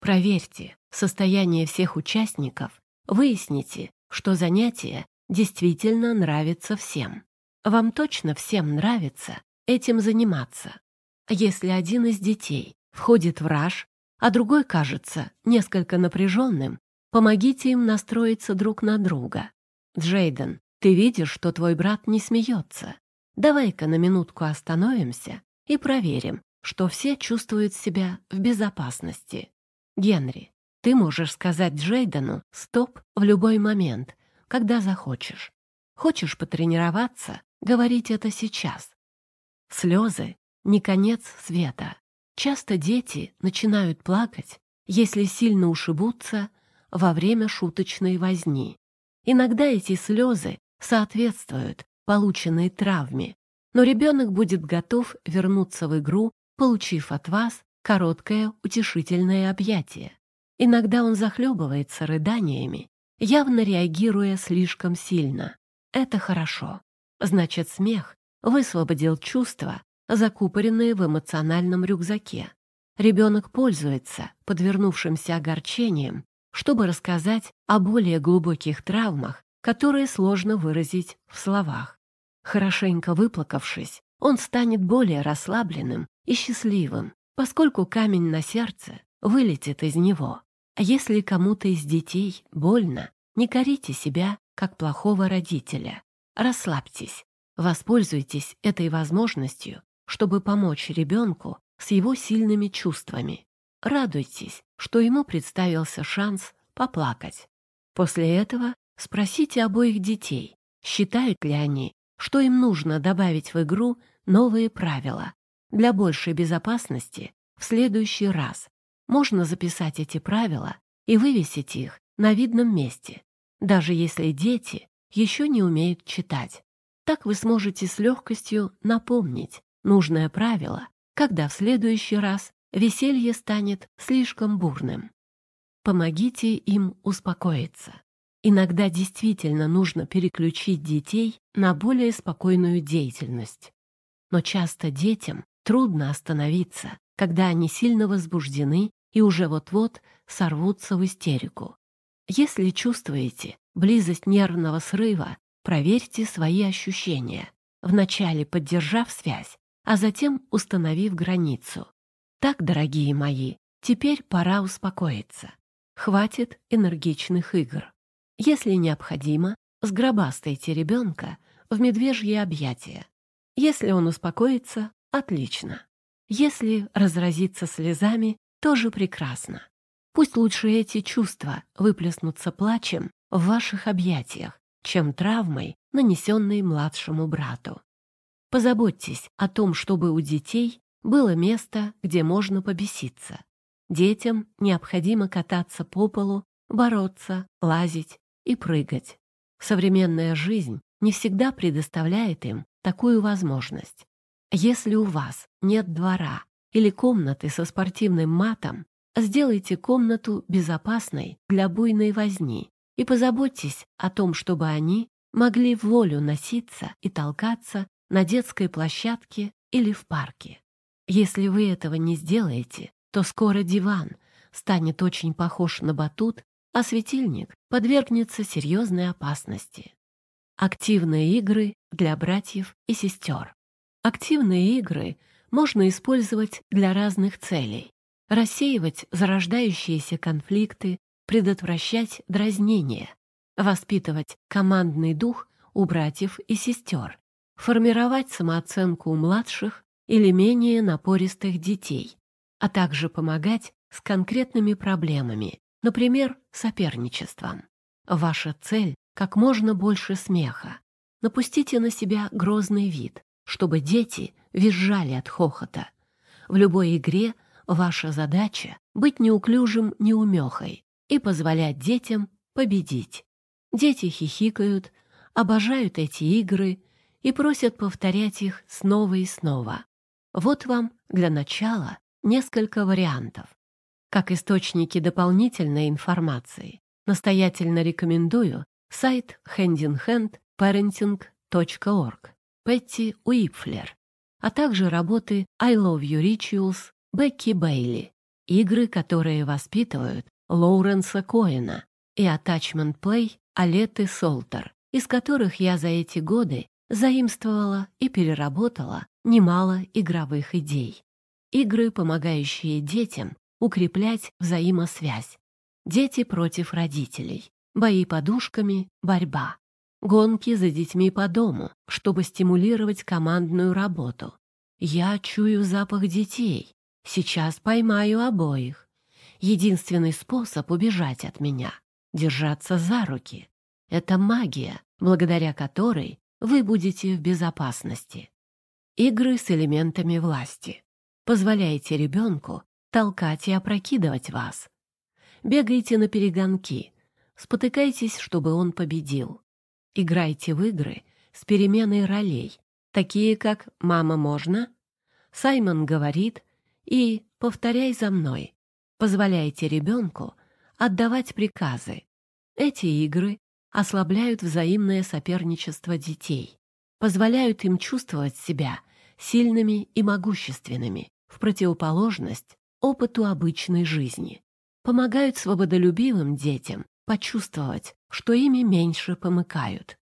Speaker 1: Проверьте состояние всех участников, выясните, что занятие действительно нравится всем. Вам точно всем нравится этим заниматься. Если один из детей входит в раж, а другой кажется несколько напряженным, помогите им настроиться друг на друга. Джейден, ты видишь, что твой брат не смеется. Давай-ка на минутку остановимся и проверим, что все чувствуют себя в безопасности. Генри, ты можешь сказать Джейдену «стоп» в любой момент, когда захочешь. Хочешь потренироваться, говорить это сейчас. Слезы — не конец света. Часто дети начинают плакать, если сильно ушибутся во время шуточной возни. Иногда эти слезы соответствуют полученной травме, но ребенок будет готов вернуться в игру, получив от вас короткое утешительное объятие. Иногда он захлебывается рыданиями, явно реагируя слишком сильно. Это хорошо. Значит, смех высвободил чувства, закупоренные в эмоциональном рюкзаке. Ребенок пользуется подвернувшимся огорчением, чтобы рассказать о более глубоких травмах, которые сложно выразить в словах. Хорошенько выплакавшись, он станет более расслабленным и счастливым, поскольку камень на сердце вылетит из него. Если кому-то из детей больно, не корите себя как плохого родителя. расслабьтесь. Воспользуйтесь этой возможностью, чтобы помочь ребенку с его сильными чувствами. Радуйтесь, что ему представился шанс поплакать. После этого спросите обоих детей, считают ли они, что им нужно добавить в игру новые правила. Для большей безопасности в следующий раз можно записать эти правила и вывесить их на видном месте, даже если дети еще не умеют читать. Так вы сможете с легкостью напомнить нужное правило, когда в следующий раз веселье станет слишком бурным. Помогите им успокоиться. Иногда действительно нужно переключить детей на более спокойную деятельность. Но часто детям трудно остановиться, когда они сильно возбуждены и уже вот-вот сорвутся в истерику. Если чувствуете близость нервного срыва, проверьте свои ощущения, вначале поддержав связь, а затем установив границу. Так, дорогие мои, теперь пора успокоиться. Хватит энергичных игр. Если необходимо, сгробастайте ребенка в медвежье объятия. Если он успокоится, отлично. Если разразится слезами, тоже прекрасно. Пусть лучше эти чувства выплеснутся плачем в ваших объятиях, чем травмой, нанесенной младшему брату. Позаботьтесь о том, чтобы у детей было место, где можно побеситься. Детям необходимо кататься по полу, бороться, лазить и прыгать. Современная жизнь не всегда предоставляет им такую возможность. Если у вас нет двора или комнаты со спортивным матом, сделайте комнату безопасной для буйной возни и позаботьтесь о том, чтобы они могли в волю носиться и толкаться на детской площадке или в парке. Если вы этого не сделаете, то скоро диван станет очень похож на батут, а светильник подвергнется серьезной опасности. Активные игры для братьев и сестер. Активные игры можно использовать для разных целей. Рассеивать зарождающиеся конфликты, предотвращать дразнения, воспитывать командный дух у братьев и сестер, формировать самооценку у младших или менее напористых детей, а также помогать с конкретными проблемами, например, соперничеством. Ваша цель — как можно больше смеха. Напустите на себя грозный вид, чтобы дети визжали от хохота. В любой игре ваша задача — быть неуклюжим неумехой и позволять детям победить. Дети хихикают, обожают эти игры и просят повторять их снова и снова. Вот вам для начала несколько вариантов. Как источники дополнительной информации настоятельно рекомендую сайт handinhandparenting.org Петти Уипфлер, а также работы I Love You Rituals Бекки Бейли, игры, которые воспитывают Лоуренса Коэна и Attachment Play Алеты Солтер, из которых я за эти годы заимствовала и переработала немало игровых идей. Игры, помогающие детям укреплять взаимосвязь. Дети против родителей. Бои подушками, борьба. Гонки за детьми по дому, чтобы стимулировать командную работу. Я чую запах детей. Сейчас поймаю обоих. Единственный способ убежать от меня — держаться за руки. Это магия, благодаря которой вы будете в безопасности. Игры с элементами власти. Позволяйте ребенку толкать и опрокидывать вас. Бегайте на перегонки, спотыкайтесь, чтобы он победил. Играйте в игры с переменой ролей, такие как «мама, можно?», «Саймон говорит» и «повторяй за мной». Позволяйте ребенку отдавать приказы. Эти игры ослабляют взаимное соперничество детей, позволяют им чувствовать себя сильными и могущественными, в противоположность опыту обычной жизни, помогают свободолюбивым детям почувствовать, что ими меньше помыкают.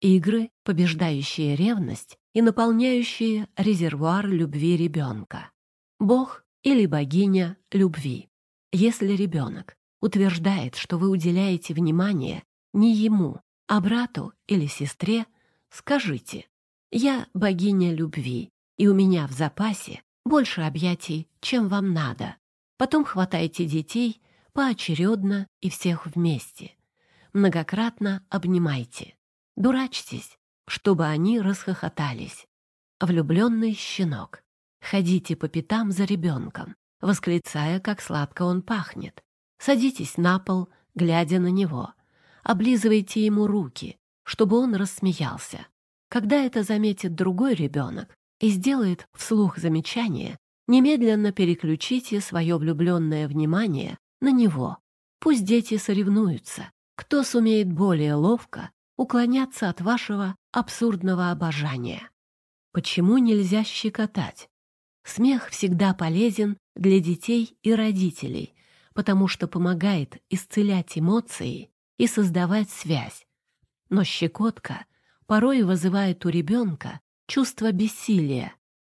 Speaker 1: Игры, побеждающие ревность и наполняющие резервуар любви ребенка. Бог или богиня любви. Если ребенок утверждает, что вы уделяете внимание не ему, а брату или сестре, скажите «Я богиня любви, и у меня в запасе больше объятий, чем вам надо». Потом хватайте детей поочередно и всех вместе. Многократно обнимайте. Дурачьтесь, чтобы они расхохотались. Влюбленный щенок. Ходите по пятам за ребенком, восклицая, как сладко он пахнет. Садитесь на пол, глядя на него. Облизывайте ему руки, чтобы он рассмеялся. Когда это заметит другой ребенок и сделает вслух замечание, немедленно переключите свое влюбленное внимание на него. Пусть дети соревнуются, кто сумеет более ловко уклоняться от вашего абсурдного обожания. Почему нельзя щекотать? Смех всегда полезен для детей и родителей, потому что помогает исцелять эмоции и создавать связь. Но щекотка порой вызывает у ребенка чувство бессилия.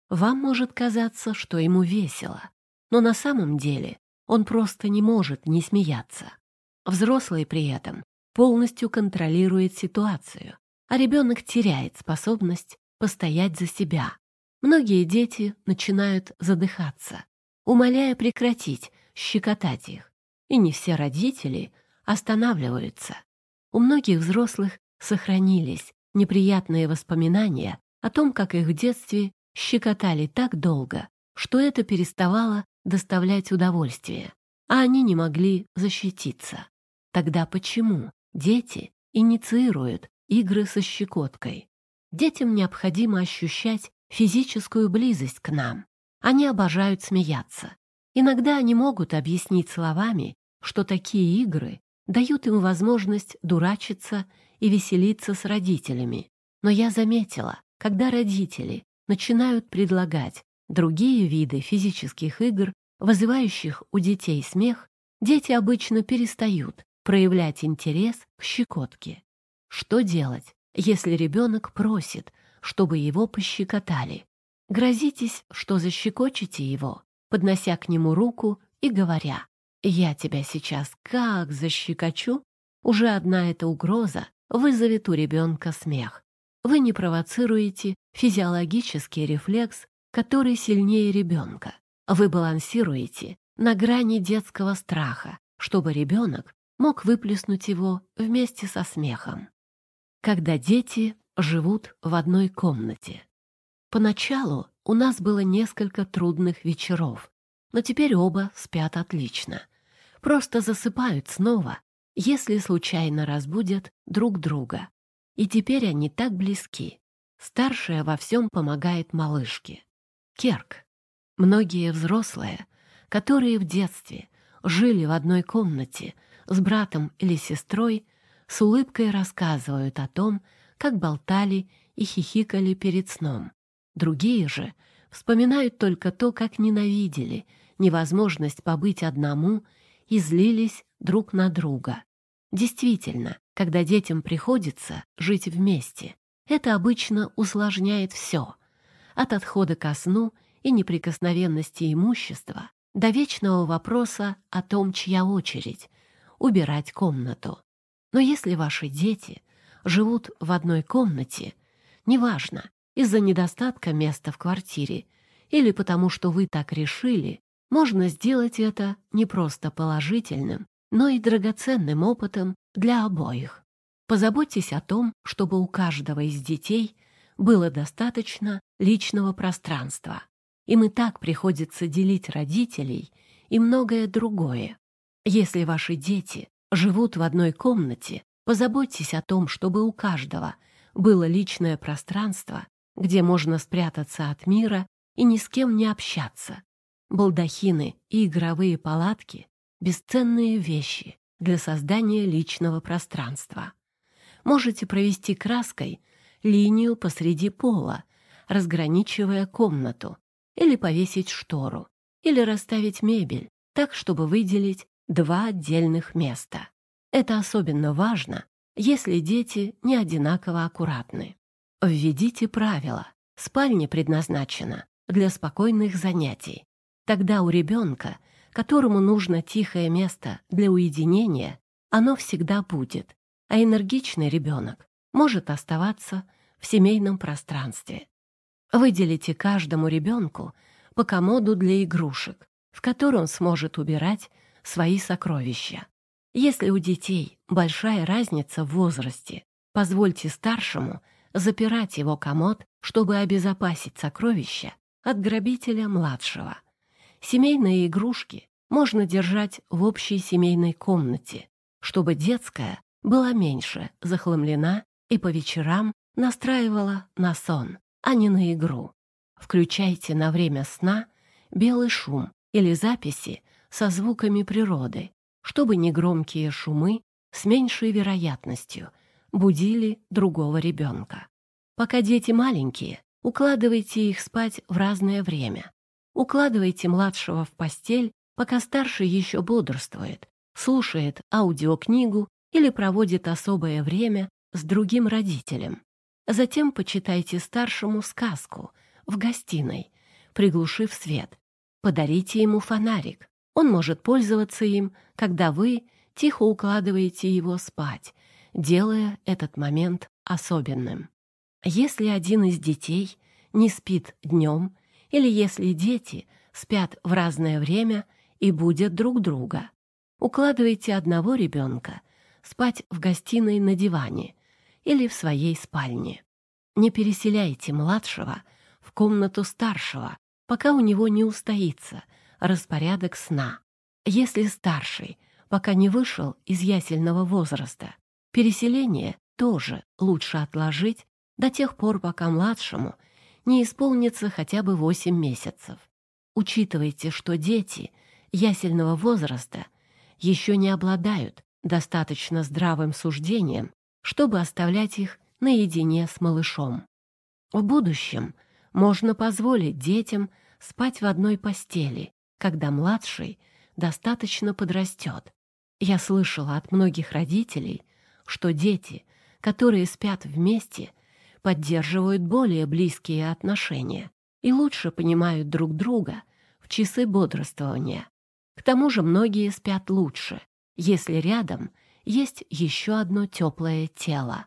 Speaker 1: Вам может казаться, что ему весело, но на самом деле он просто не может не смеяться. Взрослый при этом полностью контролирует ситуацию, а ребенок теряет способность постоять за себя. Многие дети начинают задыхаться, умоляя прекратить щекотать их. И не все родители останавливаются. У многих взрослых сохранились неприятные воспоминания о том, как их в детстве щекотали так долго, что это переставало доставлять удовольствие, а они не могли защититься. Тогда почему дети инициируют игры со щекоткой? Детям необходимо ощущать физическую близость к нам. Они обожают смеяться. Иногда они могут объяснить словами, что такие игры дают им возможность дурачиться и веселиться с родителями. Но я заметила, когда родители начинают предлагать другие виды физических игр, вызывающих у детей смех, дети обычно перестают проявлять интерес к щекотке. Что делать, если ребенок просит, чтобы его пощекотали? Грозитесь, что защекочете его, поднося к нему руку и говоря «Я тебя сейчас как защекочу», уже одна эта угроза вызовет у ребенка смех. Вы не провоцируете физиологический рефлекс, который сильнее ребенка. Вы балансируете на грани детского страха, чтобы ребенок мог выплеснуть его вместе со смехом. Когда дети живут в одной комнате. Поначалу у нас было несколько трудных вечеров, но теперь оба спят отлично. Просто засыпают снова, если случайно разбудят друг друга. И теперь они так близки. Старшая во всем помогает малышке. Керк. Многие взрослые, которые в детстве жили в одной комнате с братом или сестрой, с улыбкой рассказывают о том, как болтали и хихикали перед сном. Другие же вспоминают только то, как ненавидели невозможность побыть одному и злились друг на друга. Действительно, когда детям приходится жить вместе, это обычно усложняет все. От отхода ко сну и неприкосновенности имущества до вечного вопроса о том, чья очередь — убирать комнату. Но если ваши дети живут в одной комнате, неважно, из-за недостатка места в квартире или потому что вы так решили, можно сделать это не просто положительным, но и драгоценным опытом для обоих. Позаботьтесь о том, чтобы у каждого из детей было достаточно личного пространства. Им и так приходится делить родителей и многое другое. Если ваши дети живут в одной комнате, позаботьтесь о том, чтобы у каждого было личное пространство где можно спрятаться от мира и ни с кем не общаться. Балдахины и игровые палатки — бесценные вещи для создания личного пространства. Можете провести краской линию посреди пола, разграничивая комнату, или повесить штору, или расставить мебель так, чтобы выделить два отдельных места. Это особенно важно, если дети не одинаково аккуратны. Введите правила. Спальня предназначена для спокойных занятий. Тогда у ребенка, которому нужно тихое место для уединения, оно всегда будет, а энергичный ребенок может оставаться в семейном пространстве. Выделите каждому ребенку по комоду для игрушек, в который он сможет убирать свои сокровища. Если у детей большая разница в возрасте, позвольте старшему запирать его комод, чтобы обезопасить сокровища от грабителя младшего. Семейные игрушки можно держать в общей семейной комнате, чтобы детская была меньше захламлена и по вечерам настраивала на сон, а не на игру. Включайте на время сна белый шум или записи со звуками природы, чтобы негромкие шумы с меньшей вероятностью будили другого ребенка. Пока дети маленькие, укладывайте их спать в разное время. Укладывайте младшего в постель, пока старший еще бодрствует, слушает аудиокнигу или проводит особое время с другим родителем. Затем почитайте старшему сказку в гостиной, приглушив свет. Подарите ему фонарик. Он может пользоваться им, когда вы тихо укладываете его спать, делая этот момент особенным. Если один из детей не спит днем, или если дети спят в разное время и будут друг друга, укладывайте одного ребенка спать в гостиной на диване или в своей спальне. Не переселяйте младшего в комнату старшего, пока у него не устоится распорядок сна. Если старший пока не вышел из ясельного возраста, переселение тоже лучше отложить до тех пор, пока младшему не исполнится хотя бы 8 месяцев. Учитывайте, что дети ясельного возраста еще не обладают достаточно здравым суждением, чтобы оставлять их наедине с малышом. В будущем можно позволить детям спать в одной постели, когда младший достаточно подрастет. Я слышала от многих родителей, что дети, которые спят вместе, поддерживают более близкие отношения и лучше понимают друг друга в часы бодрствования. К тому же многие спят лучше, если рядом есть еще одно теплое тело.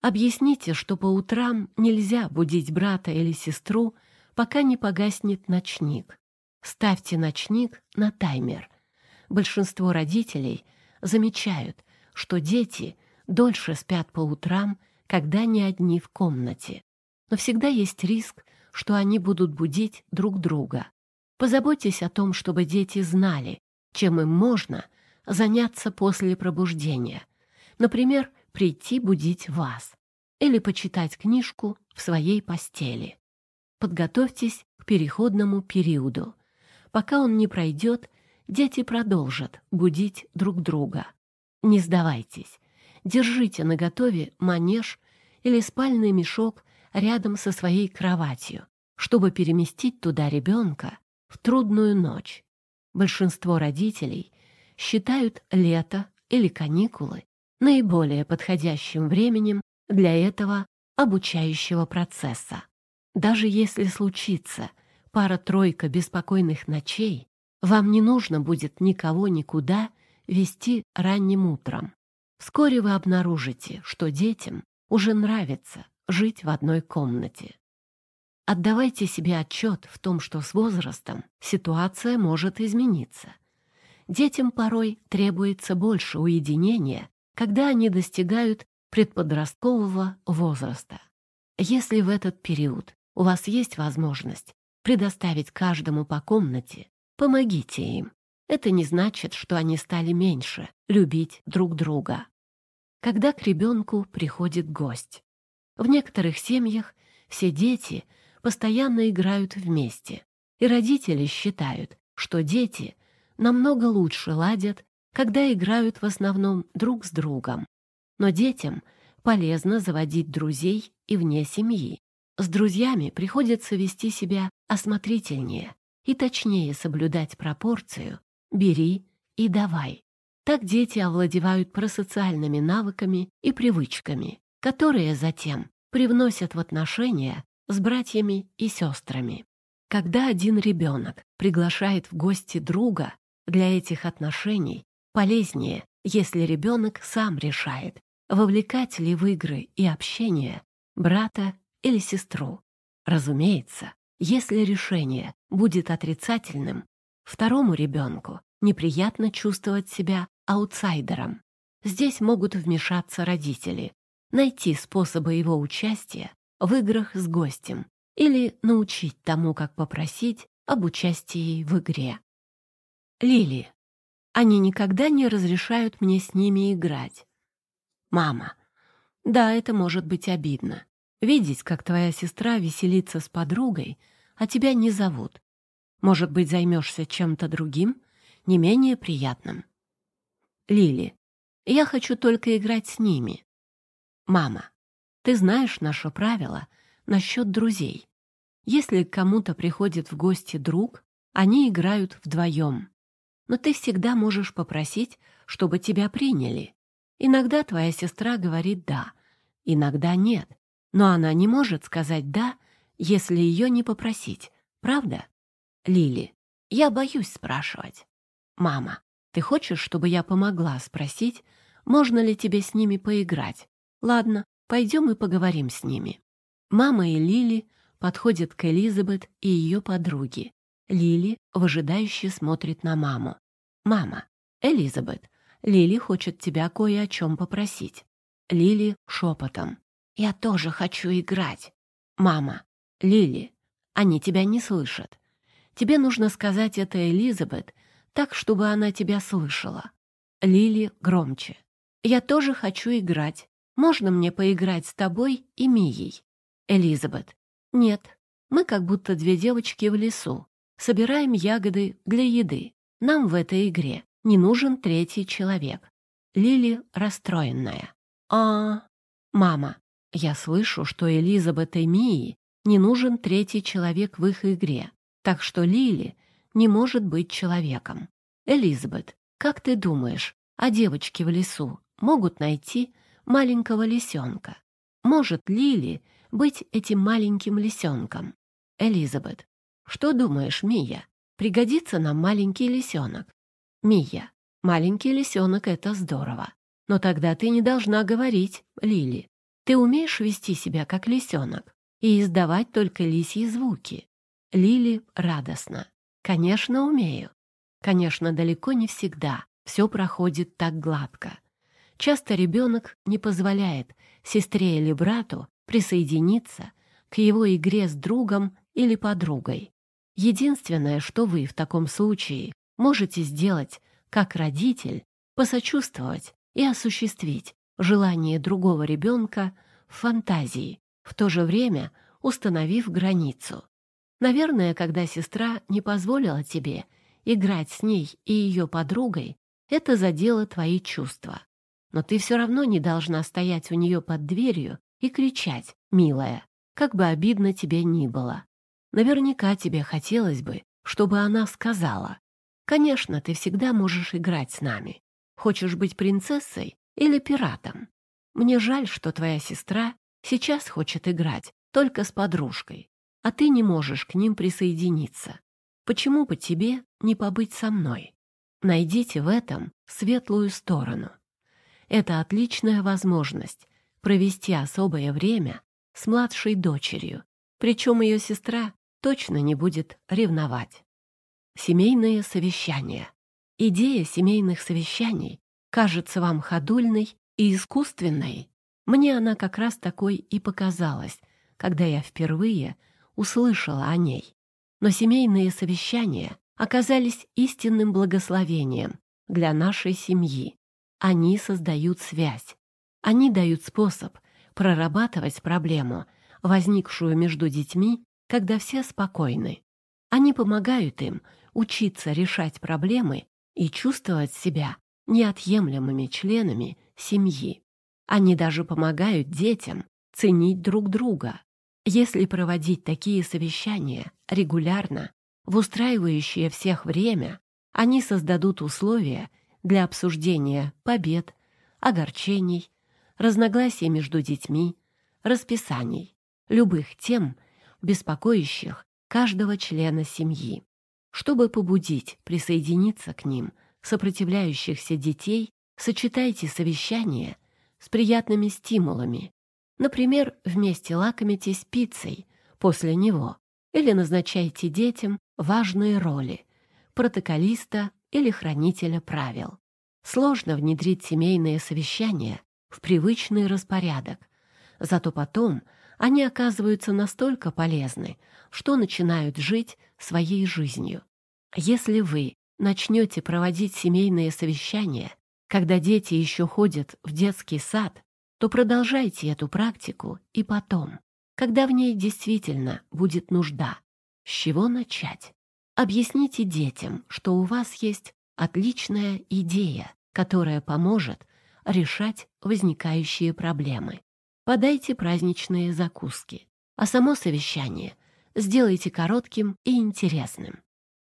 Speaker 1: Объясните, что по утрам нельзя будить брата или сестру, пока не погаснет ночник. Ставьте ночник на таймер. Большинство родителей замечают, что дети дольше спят по утрам, когда не одни в комнате. Но всегда есть риск, что они будут будить друг друга. Позаботьтесь о том, чтобы дети знали, чем им можно заняться после пробуждения. Например, прийти будить вас или почитать книжку в своей постели. Подготовьтесь к переходному периоду. Пока он не пройдет, дети продолжат будить друг друга. Не сдавайтесь. Держите наготове манеж или спальный мешок рядом со своей кроватью, чтобы переместить туда ребенка в трудную ночь. Большинство родителей считают лето или каникулы наиболее подходящим временем для этого обучающего процесса. Даже если случится пара-тройка беспокойных ночей, вам не нужно будет никого никуда вести ранним утром. Вскоре вы обнаружите, что детям уже нравится жить в одной комнате. Отдавайте себе отчет в том, что с возрастом ситуация может измениться. Детям порой требуется больше уединения, когда они достигают предподросткового возраста. Если в этот период у вас есть возможность предоставить каждому по комнате, помогите им. Это не значит, что они стали меньше любить друг друга. Когда к ребенку приходит гость. В некоторых семьях все дети постоянно играют вместе, и родители считают, что дети намного лучше ладят, когда играют в основном друг с другом. Но детям полезно заводить друзей и вне семьи. С друзьями приходится вести себя осмотрительнее и точнее соблюдать пропорцию «бери и давай». Так дети овладевают просоциальными навыками и привычками, которые затем привносят в отношения с братьями и сестрами. Когда один ребенок приглашает в гости друга, для этих отношений полезнее, если ребенок сам решает, вовлекать ли в игры и общение брата или сестру. Разумеется, если решение будет отрицательным, второму ребенку неприятно чувствовать себя аутсайдером. Здесь могут вмешаться родители, найти способы его участия в играх с гостем или научить тому, как попросить об участии в игре. Лили. Они никогда не разрешают мне с ними играть. Мама. Да, это может быть обидно. Видеть, как твоя сестра веселится с подругой, а тебя не зовут. Может быть, займешься чем-то другим, не менее приятным. Лили. Я хочу только играть с ними. Мама. Ты знаешь наше правило насчет друзей. Если к кому-то приходит в гости друг, они играют вдвоем. Но ты всегда можешь попросить, чтобы тебя приняли. Иногда твоя сестра говорит «да», иногда «нет». Но она не может сказать «да», если ее не попросить. Правда? Лили, я боюсь спрашивать. Мама, ты хочешь, чтобы я помогла спросить, можно ли тебе с ними поиграть? Ладно, пойдем и поговорим с ними. Мама и Лили подходят к Элизабет и ее подруге. Лили выжидающе смотрит на маму. «Мама, Элизабет, Лили хочет тебя кое о чем попросить». Лили шепотом. «Я тоже хочу играть». «Мама, Лили, они тебя не слышат. Тебе нужно сказать это Элизабет так, чтобы она тебя слышала». Лили громче. «Я тоже хочу играть. Можно мне поиграть с тобой и Мией?» Элизабет. «Нет, мы как будто две девочки в лесу. Собираем ягоды для еды. Нам в этой игре не нужен третий человек». Лили расстроенная. «А, мама, я слышу, что Элизабет и Мии не нужен третий человек в их игре, так что Лили не может быть человеком. Элизабет, как ты думаешь, а девочки в лесу могут найти маленького лисенка? Может Лили быть этим маленьким лисенком? Элизабет, что думаешь, Мия? Пригодится нам маленький лисенок? Мия, маленький лисенок — это здорово. Но тогда ты не должна говорить, Лили. Ты умеешь вести себя как лисенок и издавать только лисьи звуки. Лили радостно. Конечно, умею. Конечно, далеко не всегда все проходит так гладко. Часто ребенок не позволяет сестре или брату присоединиться к его игре с другом или подругой. Единственное, что вы в таком случае можете сделать как родитель, посочувствовать и осуществить желание другого ребенка в фантазии, в то же время установив границу. Наверное, когда сестра не позволила тебе играть с ней и ее подругой, это задело твои чувства. Но ты все равно не должна стоять у нее под дверью и кричать, милая, как бы обидно тебе ни было. Наверняка тебе хотелось бы, чтобы она сказала, «Конечно, ты всегда можешь играть с нами. Хочешь быть принцессой или пиратом? Мне жаль, что твоя сестра сейчас хочет играть только с подружкой, а ты не можешь к ним присоединиться. Почему бы тебе не побыть со мной? Найдите в этом светлую сторону. Это отличная возможность провести особое время с младшей дочерью, причем ее сестра точно не будет ревновать. Семейные совещания. Идея семейных совещаний кажется вам ходульной и искусственной. Мне она как раз такой и показалась, когда я впервые услышала о ней. Но семейные совещания оказались истинным благословением для нашей семьи. Они создают связь. Они дают способ прорабатывать проблему, возникшую между детьми, когда все спокойны. Они помогают им учиться решать проблемы и чувствовать себя неотъемлемыми членами семьи. Они даже помогают детям ценить друг друга. Если проводить такие совещания регулярно, в устраивающее всех время, они создадут условия для обсуждения побед, огорчений, разногласий между детьми, расписаний, любых тем, беспокоящих каждого члена семьи. Чтобы побудить присоединиться к ним сопротивляющихся детей, сочетайте совещания с приятными стимулами. Например, вместе лакомитесь пиццей после него или назначайте детям важные роли — протоколиста или хранителя правил. Сложно внедрить семейные совещания в привычный распорядок, зато потом они оказываются настолько полезны, что начинают жить своей жизнью. Если вы начнете проводить семейные совещания, когда дети еще ходят в детский сад, то продолжайте эту практику и потом, когда в ней действительно будет нужда. С чего начать? Объясните детям, что у вас есть отличная идея, которая поможет решать возникающие проблемы. Подайте праздничные закуски, а само совещание сделайте коротким и интересным.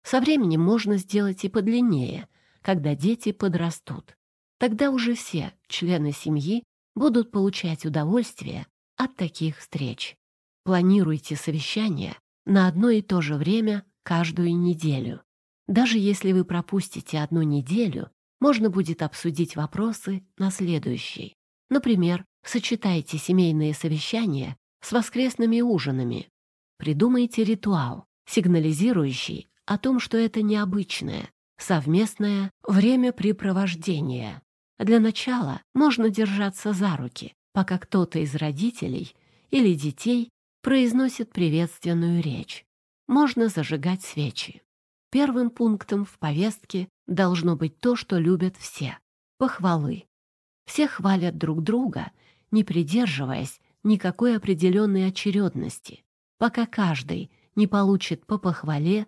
Speaker 1: Со временем можно сделать и подлиннее, когда дети подрастут. Тогда уже все члены семьи будут получать удовольствие от таких встреч. Планируйте совещания на одно и то же время каждую неделю. Даже если вы пропустите одну неделю, можно будет обсудить вопросы на следующий. Например, сочетайте семейные совещания с воскресными ужинами. Придумайте ритуал, сигнализирующий о том, что это необычное, совместное времяпрепровождение. Для начала можно держаться за руки, пока кто-то из родителей или детей произносит приветственную речь. Можно зажигать свечи. Первым пунктом в повестке должно быть то, что любят все — похвалы. Все хвалят друг друга, не придерживаясь никакой определенной очередности, пока каждый не получит по похвале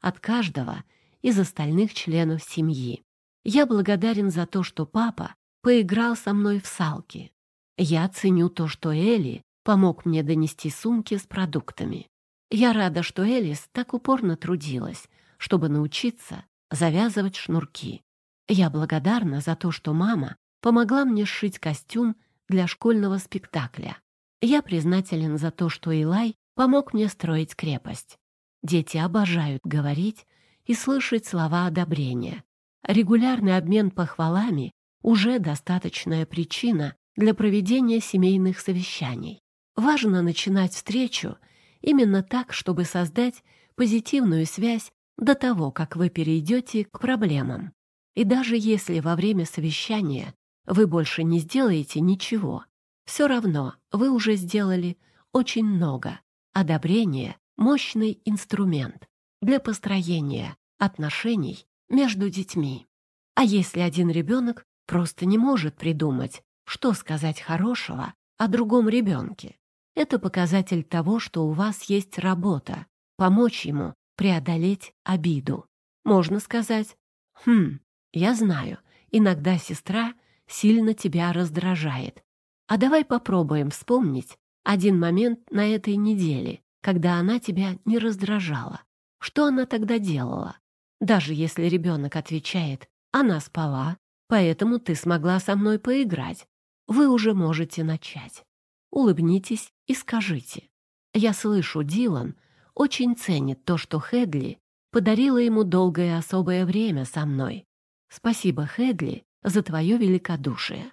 Speaker 1: от каждого из остальных членов семьи. Я благодарен за то, что папа поиграл со мной в салки. Я ценю то, что Элли помог мне донести сумки с продуктами. Я рада, что Элис так упорно трудилась, чтобы научиться завязывать шнурки. Я благодарна за то, что мама помогла мне сшить костюм для школьного спектакля. Я признателен за то, что Илай помог мне строить крепость. Дети обожают говорить и слышать слова одобрения. Регулярный обмен похвалами уже достаточная причина для проведения семейных совещаний. Важно начинать встречу именно так, чтобы создать позитивную связь до того, как вы перейдете к проблемам. И даже если во время совещания вы больше не сделаете ничего, все равно вы уже сделали очень много. Одобрение — мощный инструмент для построения отношений между детьми. А если один ребенок просто не может придумать, что сказать хорошего о другом ребенке, это показатель того, что у вас есть работа, помочь ему преодолеть обиду. Можно сказать, «Хм, я знаю, иногда сестра сильно тебя раздражает. А давай попробуем вспомнить один момент на этой неделе, когда она тебя не раздражала. Что она тогда делала? Даже если ребенок отвечает «она спала», поэтому ты смогла со мной поиграть, вы уже можете начать. Улыбнитесь и скажите. Я слышу, Дилан очень ценит то, что Хедли подарила ему долгое особое время со мной. Спасибо, Хедли, за твое великодушие.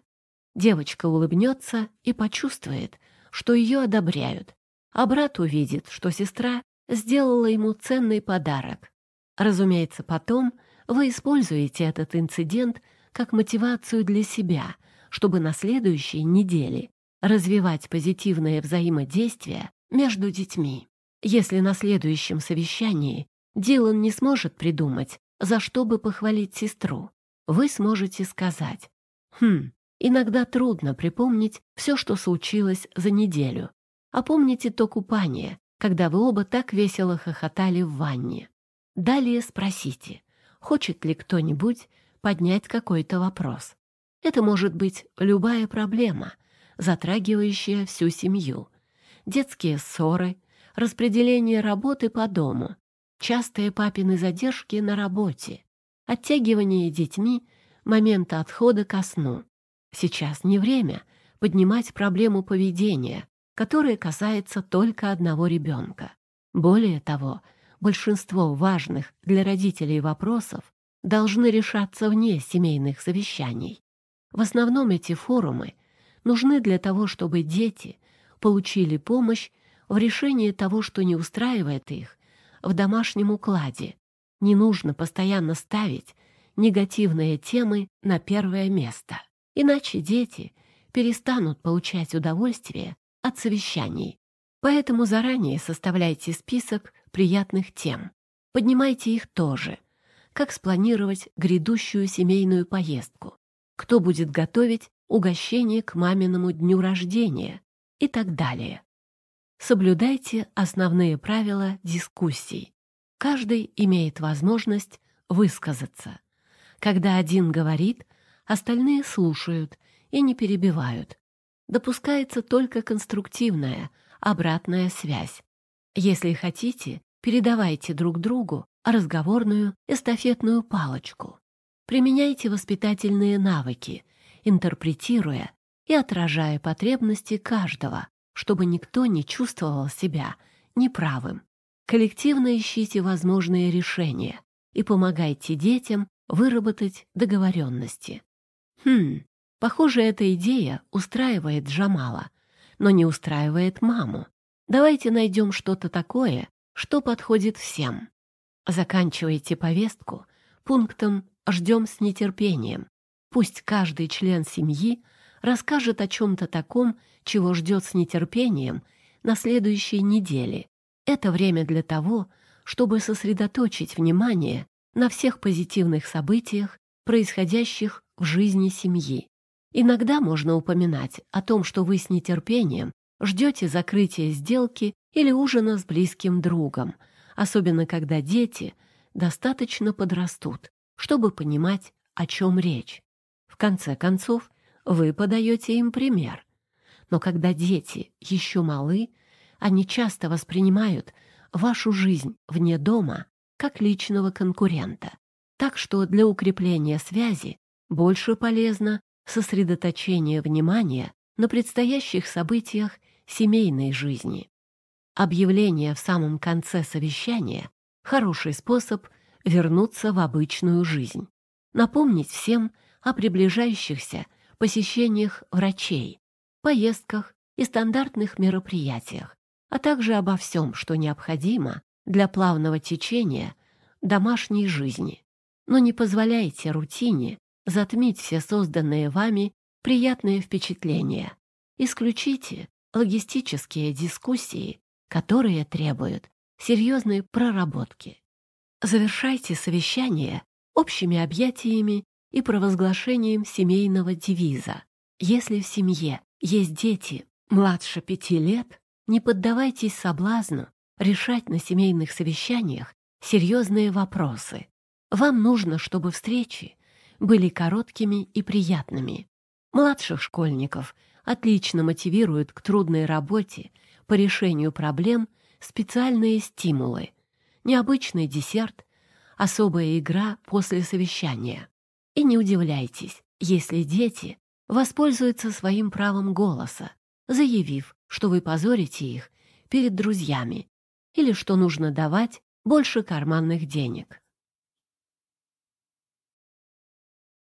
Speaker 1: Девочка улыбнется и почувствует, что ее одобряют, а брат увидит, что сестра сделала ему ценный подарок. Разумеется, потом вы используете этот инцидент как мотивацию для себя, чтобы на следующей неделе развивать позитивное взаимодействие между детьми. Если на следующем совещании Дилан не сможет придумать, за что бы похвалить сестру, вы сможете сказать «Хм, иногда трудно припомнить все, что случилось за неделю. А помните то купание, когда вы оба так весело хохотали в ванне? Далее спросите, хочет ли кто-нибудь поднять какой-то вопрос. Это может быть любая проблема, затрагивающая всю семью. Детские ссоры, распределение работы по дому, частые папины задержки на работе, оттягивание детьми момента отхода ко сну. Сейчас не время поднимать проблему поведения, которая касается только одного ребенка. Более того, большинство важных для родителей вопросов должны решаться вне семейных совещаний. В основном эти форумы нужны для того, чтобы дети получили помощь в решении того, что не устраивает их в домашнем укладе. Не нужно постоянно ставить негативные темы на первое место. Иначе дети перестанут получать удовольствие от совещаний. Поэтому заранее составляйте список приятных тем. Поднимайте их тоже. Как спланировать грядущую семейную поездку? Кто будет готовить угощение к маминому дню рождения? И так далее. Соблюдайте основные правила дискуссий. Каждый имеет возможность высказаться. Когда один говорит, остальные слушают и не перебивают. Допускается только конструктивная, обратная связь. Если хотите, передавайте друг другу разговорную эстафетную палочку. Применяйте воспитательные навыки, интерпретируя и отражая потребности каждого, чтобы никто не чувствовал себя неправым. Коллективно ищите возможные решения и помогайте детям выработать договоренности. Хм, похоже, эта идея устраивает Джамала, но не устраивает маму. Давайте найдем что-то такое, что подходит всем. Заканчивайте повестку пунктом «Ждем с нетерпением». Пусть каждый член семьи расскажет о чем-то таком, чего ждет с нетерпением на следующей неделе. Это время для того, чтобы сосредоточить внимание на всех позитивных событиях, происходящих в жизни семьи. Иногда можно упоминать о том, что вы с нетерпением ждете закрытия сделки или ужина с близким другом, особенно когда дети достаточно подрастут, чтобы понимать, о чем речь. В конце концов, вы подаете им пример. Но когда дети еще малы, они часто воспринимают вашу жизнь вне дома как личного конкурента. Так что для укрепления связи больше полезно сосредоточение внимания на предстоящих событиях семейной жизни. Объявление в самом конце совещания — хороший способ вернуться в обычную жизнь. Напомнить всем о приближающихся посещениях врачей, поездках и стандартных мероприятиях, а также обо всем, что необходимо для плавного течения домашней жизни. Но не позволяйте рутине затмить все созданные вами приятные впечатления. Исключите логистические дискуссии, которые требуют серьезной проработки. Завершайте совещание общими объятиями и провозглашением семейного девиза. Если в семье есть дети младше пяти лет, не поддавайтесь соблазну решать на семейных совещаниях серьезные вопросы. Вам нужно, чтобы встречи были короткими и приятными. Младших школьников отлично мотивируют к трудной работе по решению проблем специальные стимулы, необычный десерт, особая игра после совещания. И не удивляйтесь, если дети воспользуются своим правом голоса, заявив, что вы позорите их перед друзьями или что нужно давать больше карманных денег.